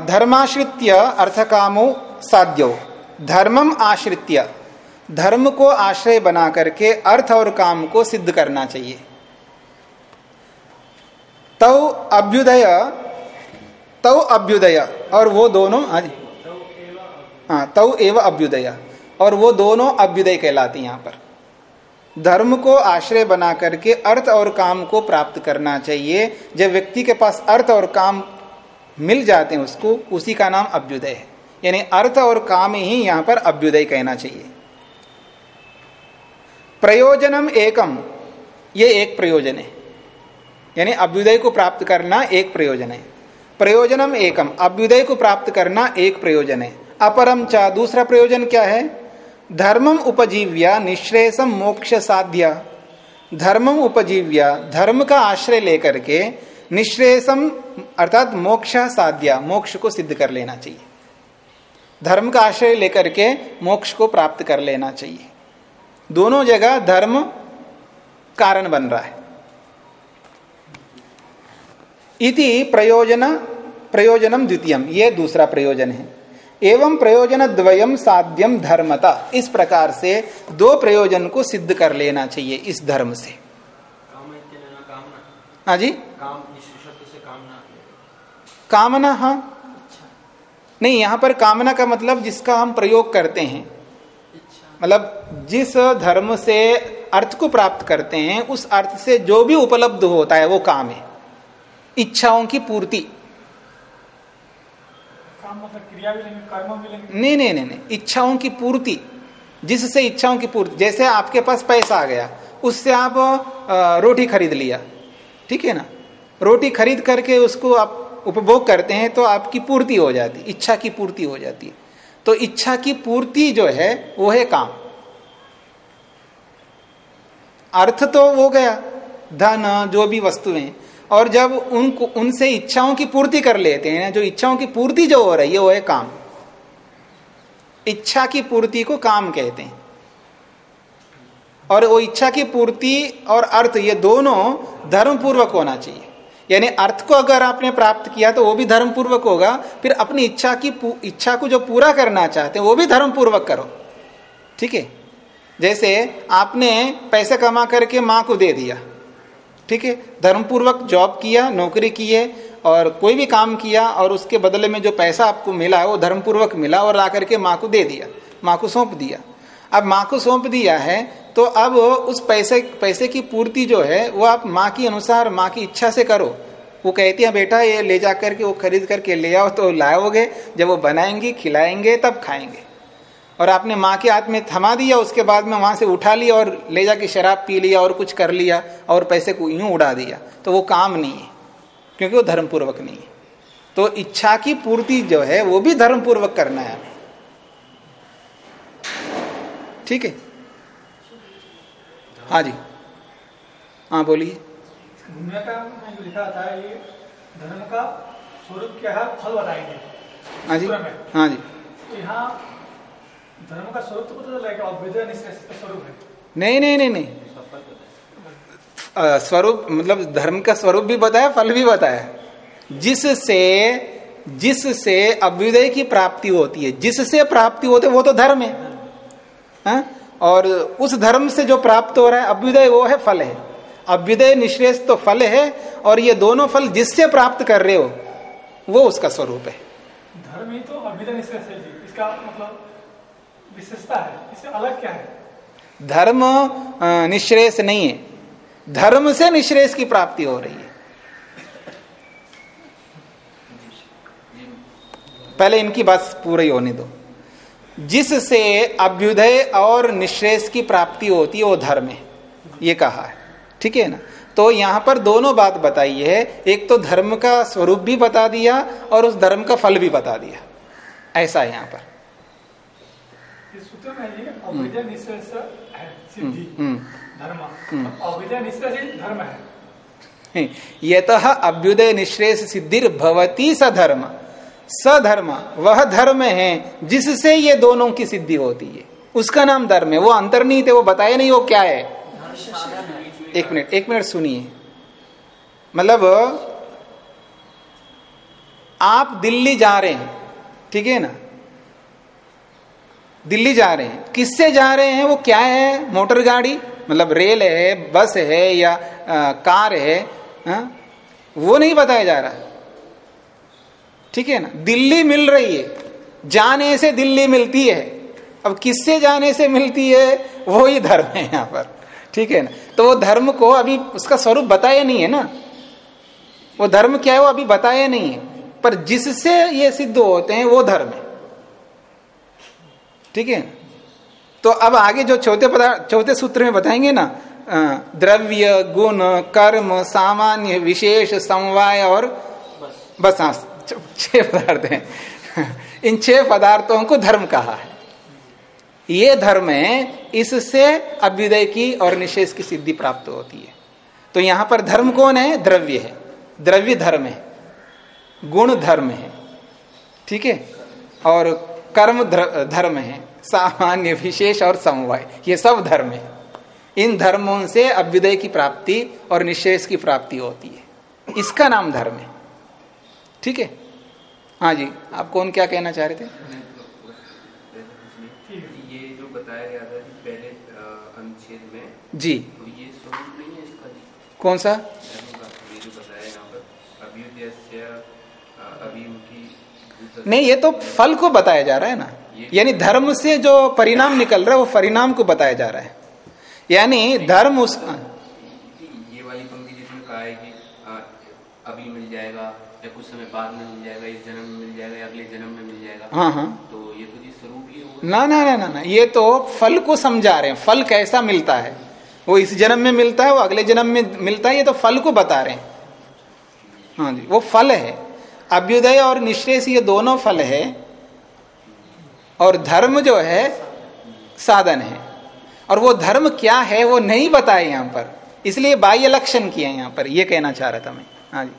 धर्माश्रित्य अर्थकामो साध्यो। धर्मम आश्रित्य। धर्म को आश्रय बना करके अर्थ और काम को सिद्ध करना चाहिए। तव अभ्युदय तव अभ्युदय, और वो दोनों हाँ जी। हाँ तव एवं अभ्युदय, और वो दोनों अभ्युदय कहलाती यहाँ पर। धर्म को आश्रय बना करके अर्थ और काम को प्राप्त करना चाहिए। जब व्यक्ति के पास अर्थ और काम मिल जाते हैं उसको, उसी का नाम अभ्युदय है। यानी अर्थ और काम ही यहाँ पर अभ्युदय कहना चाहिए। प्रयोजनम एकम, ये एक प्रयोजन है। यानी अभ्युदय को प्राप्त करना एक प्रयोजन है। प्रयोजनम एकम, अभ्युदय को प्राप्त करना एक प्रयोजन है। अपरम चा, दूसरा प्रयोजन क्या है? धर्मम उपजीव्या निश्रेषम मोक्ष साध्य धर्मम उपजीव्या, धर्म का आश्रय लेकर के निश्रेषम अर्थात मोक्ष साध्य मोक्ष को सिद्ध कर लेना चाहिए। धर्म का आश्रय लेकर के मोक्ष को प्राप्त कर लेना चाहिए। दोनों जगह धर्म कारण बन रहा है। इति प्रयोजन, प्रयोजनम द्वितीयम यह दूसरा प्रयोजन है। एवं प्रयोजन द्वयम साध्यम धर्मता। इस प्रकार से दो प्रयोजन को सिद्ध कर लेना चाहिए इस धर्म से। हाँ जी? काम से कामना। कामना हाँ। नहीं यहाँ पर कामना का मतलब जिसका हम प्रयोग करते हैं। मतलब जिस धर्म से अर्थ को प्राप्त करते हैं उस अर्थ से जो भी उपलब्ध होता है वो काम है। इच्छाओं की पूर्ति। मतलब क्रिया भी लेंगे, कर्म भी लेंगे? नहीं नहीं नहीं इच्छाओं की पूर्ति, जिससे इच्छाओं की पूर्ति, जैसे आपके पास पैसा आ गया, उससे आप रोटी खरीद लिया, ठीक है ना? रोटी खरीद करके उसको आप उपभोग करते हैं तो आपकी पूर्ति हो जाती, इच्छा की पूर्ति हो जाती है। तो इच्छा की पूर्ति जो है, वो है काम। अर्थ तो हो गया, धन, जो भी वस्तुएँ और जब उनको, उनसे इच्छाओं की पूर्ति कर लेते हैं, जो इच्छाओं की पूर्ति जो हो रही है, वो है काम। इच्छा की पूर्ति को काम कहते हैं। और वो इच्छा की पूर्ति और अर्थ, ये दोनों धर्म पूर्वक होना चाहिए। यानी अर्थ को अगर आपने प्राप्त किया तो वो भी धर्म पूर्वक होगा। फिर अपनी इच्छा की इच्छा को जो पूरा करना चाहते हैं, वो भी धर्म पूर्वक करो। ठीक है? जैसे आपने पैसे कमा करके माँ को दे दिया। ठीक है? धर्मपूर्वक जॉब किया, नौकरी की है और कोई भी काम किया और उसके बदले में जो पैसा आपको मिला है, वो धर्मपूर्वक मिला और ला करके माँ को दे दिया, माँ को सौंप दिया। अब माँ को सौंप दिया है तो अब उस पैसे पैसे की पूर्ति जो है, वो आप माँ की अनुसार, माँ की इच्छा से करो। वो कहती है, बेटा, ये ले जा करके वो खरीद करके ले आओ। तो लाओगे, जब वो बनाएँगी, खिलाएँगे, तब खाएँगे। और आपने माँ के हाथ में थमा दिया उसके बाद में वहाँ से उठा लिया और ले जाके शराब पी लिया और कुछ कर लिया और पैसे को यूँ उड़ा दिया। तो वो काम नहीं है क्योंकि वो धर्म पूर्वक नहीं है। तो इच्छा की पूर्ति जो है वो भी धर्म पूर्वक करना है हमें। ठीक है? हाँ जी। हाँ बोलिए। लिखा था ये धर्म का स्वरूप क्या है? फल बताएँगे। हाँ जी। हाँ जी। तो यहाँ धर्म का स्वरूप तो पता चला अभ्युदय स्वरूप है। नहीं नहीं नहीं नहीं। स्वरूप मतलब धर्म का स्वरूप भी बताया फल भी बताया। जिससे जिससे अभ्युदय की प्राप्ति होती है जिससे प्राप्ति होती है वो तो धर्म है। हाँ? और उस धर्म से जो प्राप्त हो रहा है अभ्युदय वो है फल है। अभ्युदय निश्रेष तो फल है और ये दोनों फल जिससे प्राप्त कर रहे हो वो उसका स्वरूप है। धर्म ही तो अभ्युदय निश्चय है जी। इसका मतलब विशेषता है इससे अलग क्या है? धर्म निश्रेष नहीं है। धर्म से निश्रेष की प्राप्ति हो रही है। पहले इनकी बात पूरी होने दो। जिससे अभ्युदय और निश्रेष की प्राप्ति होती है, वो धर्म है। ये कहा है। ठीक है ना? तो यहाँ पर दोनों बात बताई है एक तो धर्म का स्वरूप भी बता दिया और उस धर्म का फल भी बता दिया। ऐसा है यहाँ पर। इस सूत्र में ये अभिधय निश्चय से है सिद्धि धर्म निश्चय धर्म है यत अभ्युदय निश्रेष सिद्धिर भवती सधर्म सधर्म वह धर्म है जिससे ये दोनों की सिद्धि होती है उसका नाम धर्म है वो अंतर्नीत है वो बताया नहीं वो क्या है एक मिनट एक मिनट सुनिए मतलब आप दिल्ली जा रहे हैं ठीक है ना दिल्ली जा रहे हैं। किससे जा रहे हैं? वो क्या है? मोटर गाड़ी? मतलब रेल है बस है या आ, कार है? हा? वो नहीं बताया जा रहा। ठीक है ना? दिल्ली मिल रही है। जाने से दिल्ली मिलती है। अब किससे जाने से मिलती है? वो ही धर्म है यहाँ पर। ठीक है ना? तो वो धर्म को अभी उसका स्वरूप बताया नहीं है ना। वो धर्म क्या है वो अभी बताया नहीं है। पर जिससे ये सिद्ध होते हैं वो धर्म है। ठीक है? तो अब आगे जो चौथे पदार्थ चौथे सूत्र में बताएँगे ना द्रव्य गुण कर्म सामान्य विशेष समवाय और बस। हाँ छह पदार्थ हैं। इन छह पदार्थों को धर्म कहा है। ये धर्म है इससे अभ्युदय की और निशेष की सिद्धि प्राप्त होती है। तो यहाँ पर धर्म कौन है? द्रव्य है। द्रव्य धर्म है। गुण धर्म है। ठीक है? और कर्म धर्म है सामान्य विशेष और समवाय ये सब धर्म है। इन धर्मों से अभ्युदय की प्राप्ति और निशेष की प्राप्ति होती है। इसका नाम धर्म है। ठीक है? हाँ जी आप कौन क्या कहना चाह रहे थे? ये जो बताया गया था पहले अनुच्छेद में जी। तो ये नहीं है इसका? जी कौन सा धर्म का ये जो बताया यहाँ पर अभ्युदय अभिमुखी भूत- नहीं ये तो फल को बताया जा रहा है ना। यानी धर्म से जो परिणाम निकल रहा है वो परिणाम को बताया जा रहा है। यानी धर्म उस ये वाली पंक्ति जिसमें कहा है कि अभी मिल जाएगा या कुछ समय बाद में मिल जाएगा इस जन्म में मिल जाएगा या अगले जन्म में मिल जाएगा। हाँ हाँ। तो ये तो स्वरूप ही ना ना ना ना ना। ये तो फल को समझा रहे हैं। फल कैसा मिलता है? वो इस जन्म में मिलता है वो अगले जन्म में मिलता है ये तो फल को बता रहे हैं। हाँ जी वो फल है। अभ्युदय और निश्रेष ये दोनों फल है और धर्म जो है साधन है। और वो धर्म क्या है वो नहीं बताए यहाँ पर। इसलिए बाह्य लक्षण किया यहाँ पर। ये कहना चाह रहा था मैं। हाँ जी।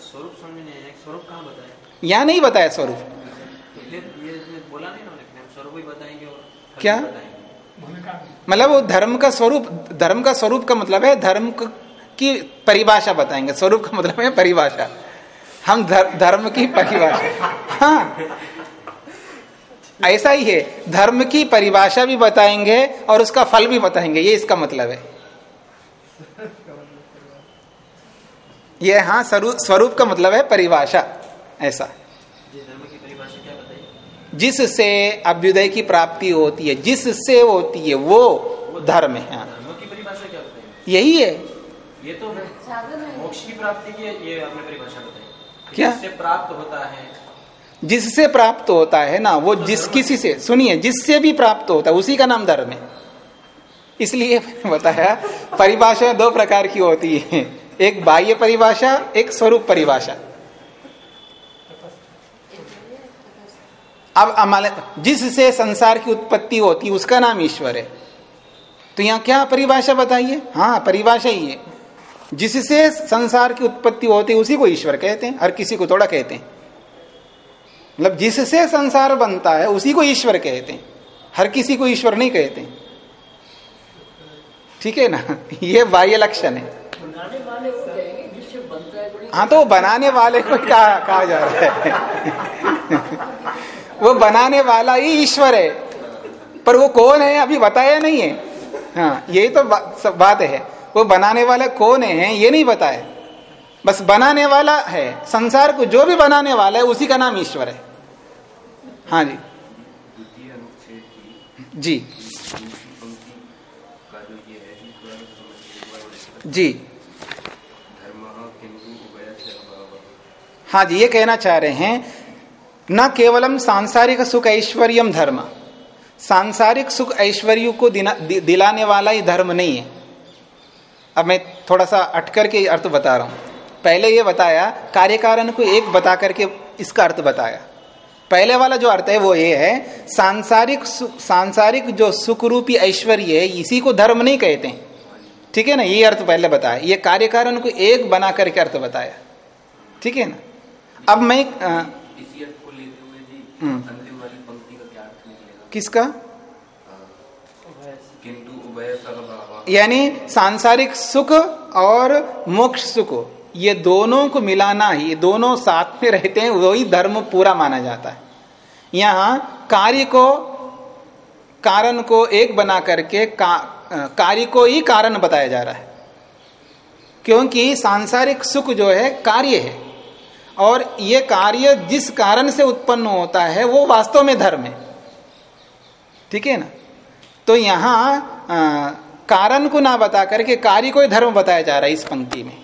स्वरूप समझ नहीं आया। स्वरूप कहाँ बताया? यहाँ नहीं बताया स्वरूप। ही क्या? मतलब वो धर्म का स्वरूप धर्म का स्वरूप का मतलब है धर्म की परिभाषा बताएँगे। स्वरूप का मतलब है परिभाषा। हम धर, धर्म की परिभाषा। हाँ। ऐसा ही है। धर्म की परिभाषा भी बताएँगे और उसका फल भी बताएँगे। ये इसका मतलब है। ये हाँ स्वरूप का मतलब है परिभाषा। ऐसा। जी धर्म की परिभाषा क्या बताइए जिससे अभ्युदय की प्राप्ति होती है जिससे होती है वो धर्म है। हाँ। धर्म की परिभाषा क्या यही है। ये तो मोक्ष की प्राप्ति की ये आपने परिभाषा बताई। क्या? इससे प्राप्त होता है। जिससे प्राप्त होता है ना वो तो जिस किसी से सुनिए जिससे भी प्राप्त होता है उसी का नाम धर्म है। इसलिए बताया परिभाषा दो प्रकार की होती है। एक बाह्य परिभाषा एक स्वरूप परिभाषा। अब हमारे जिससे संसार की उत्पत्ति होती है उसका नाम ईश्वर है। तो यहाँ क्या परिभाषा बताइए? हाँ परिभाषा ही है। जिससे संसार की उत्पत्ति होती है उसी को ईश्वर कहते हैं हर किसी को थोड़ा कहते हैं। मतलब जिससे संसार बनता है उसी को ईश्वर कहते हैं। हर किसी को ईश्वर नहीं कहते ठीक है ना? ये बाह्य लक्षण है। है तो बनाने वाले को कहा कहा जा रहा है। वो बनाने वाला ही ईश्वर है। पर वो कौन है अभी बताया नहीं है। हाँ यही तो बा, सब बात है। वो बनाने वाला कौन है, ये नहीं बताया बस बनाने वाला है। संसार को जो भी बनाने वाला है, उसी का नाम ईश्वर है। हाँ जी। जी। जो। हाँ जी, ये कहना चाह रहे हैं, न केवलम सांसारिक सुख ऐश्वर्यम धर्म। सांसारिक सुख ऐश्वर्य को दिलाने वाला ही धर्म नहीं है। अब मैं थोड़ा सा अटकर के अर्थ बता रहा हूँ। पहले ये बताया कार्य कारण को एक बता करके इसका अर्थ बताया। पहले वाला जो अर्थ है वो ये है सांसारिक सांसारिक जो सुख रूपी ऐश्वर्य है इसी को धर्म नहीं कहते हैं। ठीक है ना? ये अर्थ पहले बताया। ये कार्यकारण को एक बना करके अर्थ बताया। ठीक है ना? अब मैं इसी अर्थ को लेते हुए जी हम्म। अंतिम वाली पंक्ति का क्या अर्थ निकलेगा? किसका? किंतु यानी सांसारिक सुख और मोक्ष सुख ये दोनों को मिलाना ही ये दोनों साथ में रहते हैं वही धर्म पूरा माना जाता है। यहाँ कार्य को कारण को एक बना करके का, कार्य को ही कारण बताया जा रहा है। क्योंकि सांसारिक सुख जो है कार्य है। और ये कार्य जिस कारण से उत्पन्न होता है वो वास्तव में धर्म है। ठीक है ना? तो यहाँ कारण को ना बता करके कार्य को ही धर्म बताया जा रहा है इस पंक्ति में।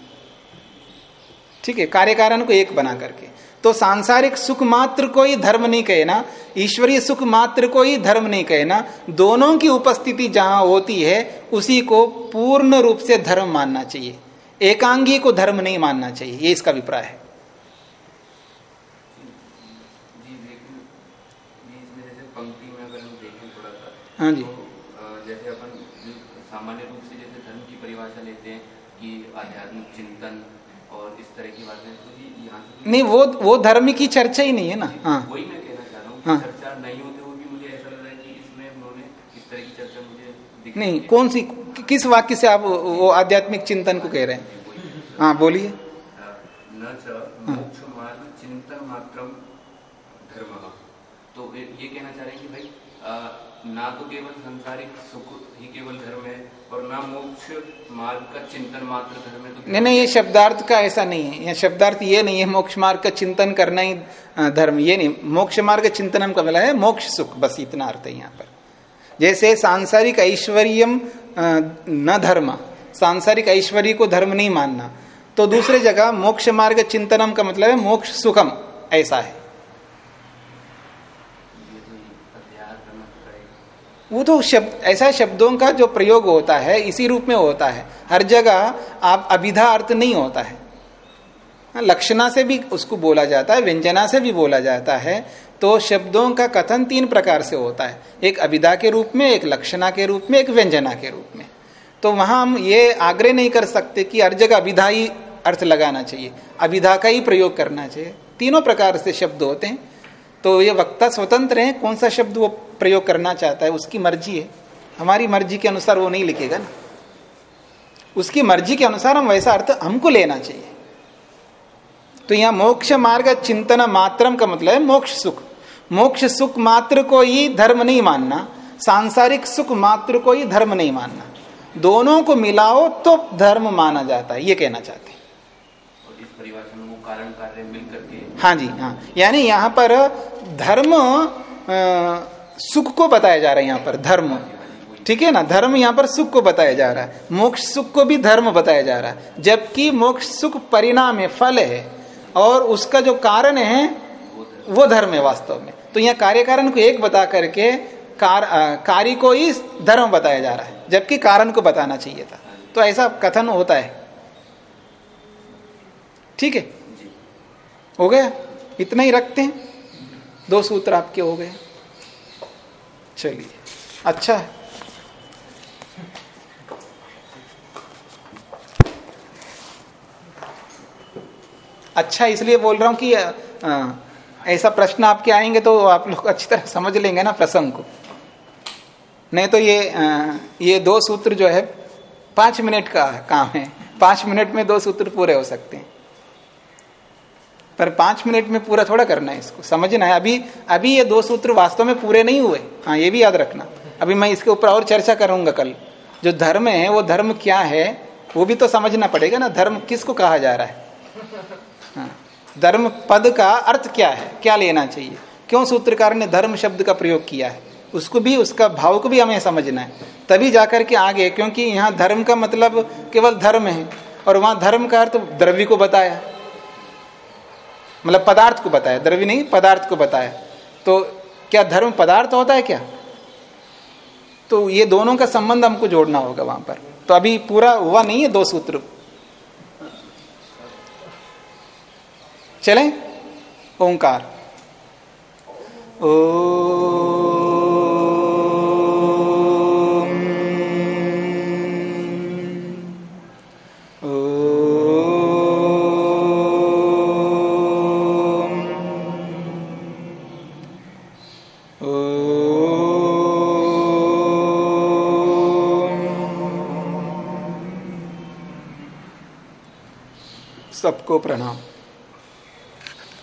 ठीक है? कार्य कारण को एक बना करके। तो सांसारिक सुख मात्र को ही धर्म नहीं कहना ईश्वरीय सुख मात्र को ही धर्म नहीं कहना दोनों की उपस्थिति जहाँ होती है उसी को पूर्ण रूप से धर्म मानना चाहिए। एकांगी को धर्म नहीं मानना चाहिए ये इसका अभिप्राय है। हाँ जी। लेकिन ये इसमें जैसे पंक्ति में अगर हम देखें थोड़ा सा हाँ जी तो अ, जैसे अपन जो सामान्य रूप से जैसे धर्म की परिभाषा लेते हैं कि आध्यात्मिक चिंतन और इस तरह की बातें तो यहाँ नहीं वो वो धर्म की चर्चा ही नहीं है ना। हाँ। वही मैं कहना चाह रहा हूँ हाँ। चर्चा नहीं होते हुए भी मुझे ऐसा लग रहा है कि इसमें उन्होंने इस तरह की चर्चा मुझे नहीं कौन सी किस वाक्य से आप वो आध्यात्मिक चिंतन को कह रहे हैं? हाँ बोलिए। न मोक्ष मार्ग चिंतन मात्रम धर्म। तो ये कहना चाह रहे हैं कि भाई ना तो केवल सांसारिक सुख ही केवल धर्म है, और ना मोक्ष मार्ग का चिंतन मात्र धर्म है तो नहीं नहीं, ये शब्दार्थ का ऐसा नहीं है। यह शब्दार्थ ये नहीं है, मोक्ष मार्ग का चिंतन करना ही धर्म। ये नहीं, मोक्ष मार्ग चिंतनम का मिला है, मोक्ष सुख, बस इतना अर्थ है यहाँ पर। जैसे सांसारिक ऐश्वर्यम न धर्म। सांसारिक ऐश्वर्य को धर्म नहीं मानना। तो दूसरे जगह मोक्ष मार्ग चिंतनम का मतलब है, मोक्ष सुखम, ऐसा है ये तो अध्याय करना पड़ेगा वो तो शब्द ऐसा शब्दों का जो प्रयोग होता है इसी रूप में होता है। हर जगह आप अभिधा अर्थ नहीं होता है। हाँ, लक्षणा से भी उसको बोला जाता है व्यंजना से भी बोला जाता है। तो शब्दों का कथन तीन प्रकार से होता है। एक अभिधा के रूप में एक लक्षणा के रूप में एक व्यंजना के रूप में। तो वहाँ हम ये आग्रह नहीं कर सकते कि हर जगह अभिधा ही अर्थ लगाना चाहिए। अभिधा का ही प्रयोग करना चाहिए। तीनों प्रकार से शब्द होते हैं। तो ये वक्ता स्वतंत्र है, कौन सा शब्द वो प्रयोग करना चाहता है, उसकी मर्ज़ी है। हमारी मर्ज़ी के अनुसार वो नहीं लिखेगा ना। उसकी मर्ज़ी के अनुसार हम वैसा अर्थ हमको लेना चाहिए। तो यहाँ मोक्ष मार्ग चिंतन मात्रम का मतलब है मोक्ष सुख। मोक्ष सुख मात्र को ही धर्म नहीं मानना, सांसारिक सुख मात्र को ही धर्म नहीं मानना। दोनों को मिलाओ तो धर्म माना जाता है, ये कहना चाहते हैं। हाँ जी हाँ। यानी यहाँ पर धर्म सुख को बताया जा रहा है यहाँ पर धर्म। ठीक है ना? धर्म यहाँ पर सुख को बताया जा रहा है। मोक्ष सुख को भी धर्म बताया जा रहा है। जबकि मोक्ष सुख परिणाम है फल है और उसका जो कारण है वो धर्म है वास्तव में। तो यहाँ कार्य कारण को एक बता करके कार, कार्य को ही धर्म बताया जा रहा है जबकि कारण को बताना चाहिए था। तो ऐसा कथन होता है। ठीक है? हो गया? इतना ही रखते हैं? दो सूत्र आपके हो गए। चलिए। अच्छा। अच्छा इसलिए बोल रहा हूँ कि ऐसा प्रश्न आपके आएँगे तो आप लोग अच्छी तरह समझ लेंगे ना प्रसंग को। नहीं तो ये अ, ये दो सूत्र जो है पाँच मिनट का काम है। पाँच मिनट में दो सूत्र पूरे हो सकते हैं। पर पाँच मिनट में पूरा थोड़ा करना है इसको। समझना है? अभी अभी ये दो सूत्र वास्तव में पूरे नहीं हुए। हाँ ये भी याद रखना। अभी मैं इसके ऊपर और चर्चा करूँगा कल। जो धर्म है, वो धर्म क्या है, वो भी तो समझना पड़ेगा ना। धर्म किसको कहा जा रहा है? हाँ। धर्म पद का अर्थ क्या है? क्या लेना चाहिए? क्यों सूत्रकार ने धर्म शब्द का प्रयोग किया है? उसको भी, उसका भाव को भी हमें समझना है। तभी जाकर के आगे, क्योंकि यहाँ धर्म का मतलब केवल धर्म है। और वहाँ धर्म का अर्थ द्रव्य को बताया। मतलब पदार्थ को बताया, द्रव्य नहीं, पदार्थ को बताया। तो क्या धर्म पदार्थ होता है क्या? तो ये दोनों का संबंध हमको जोड़ना होगा वहाँ पर। तो अभी पूरा हुआ नहीं है दो सूत्र। चले? ओंकार। ओ सबको प्रणाम।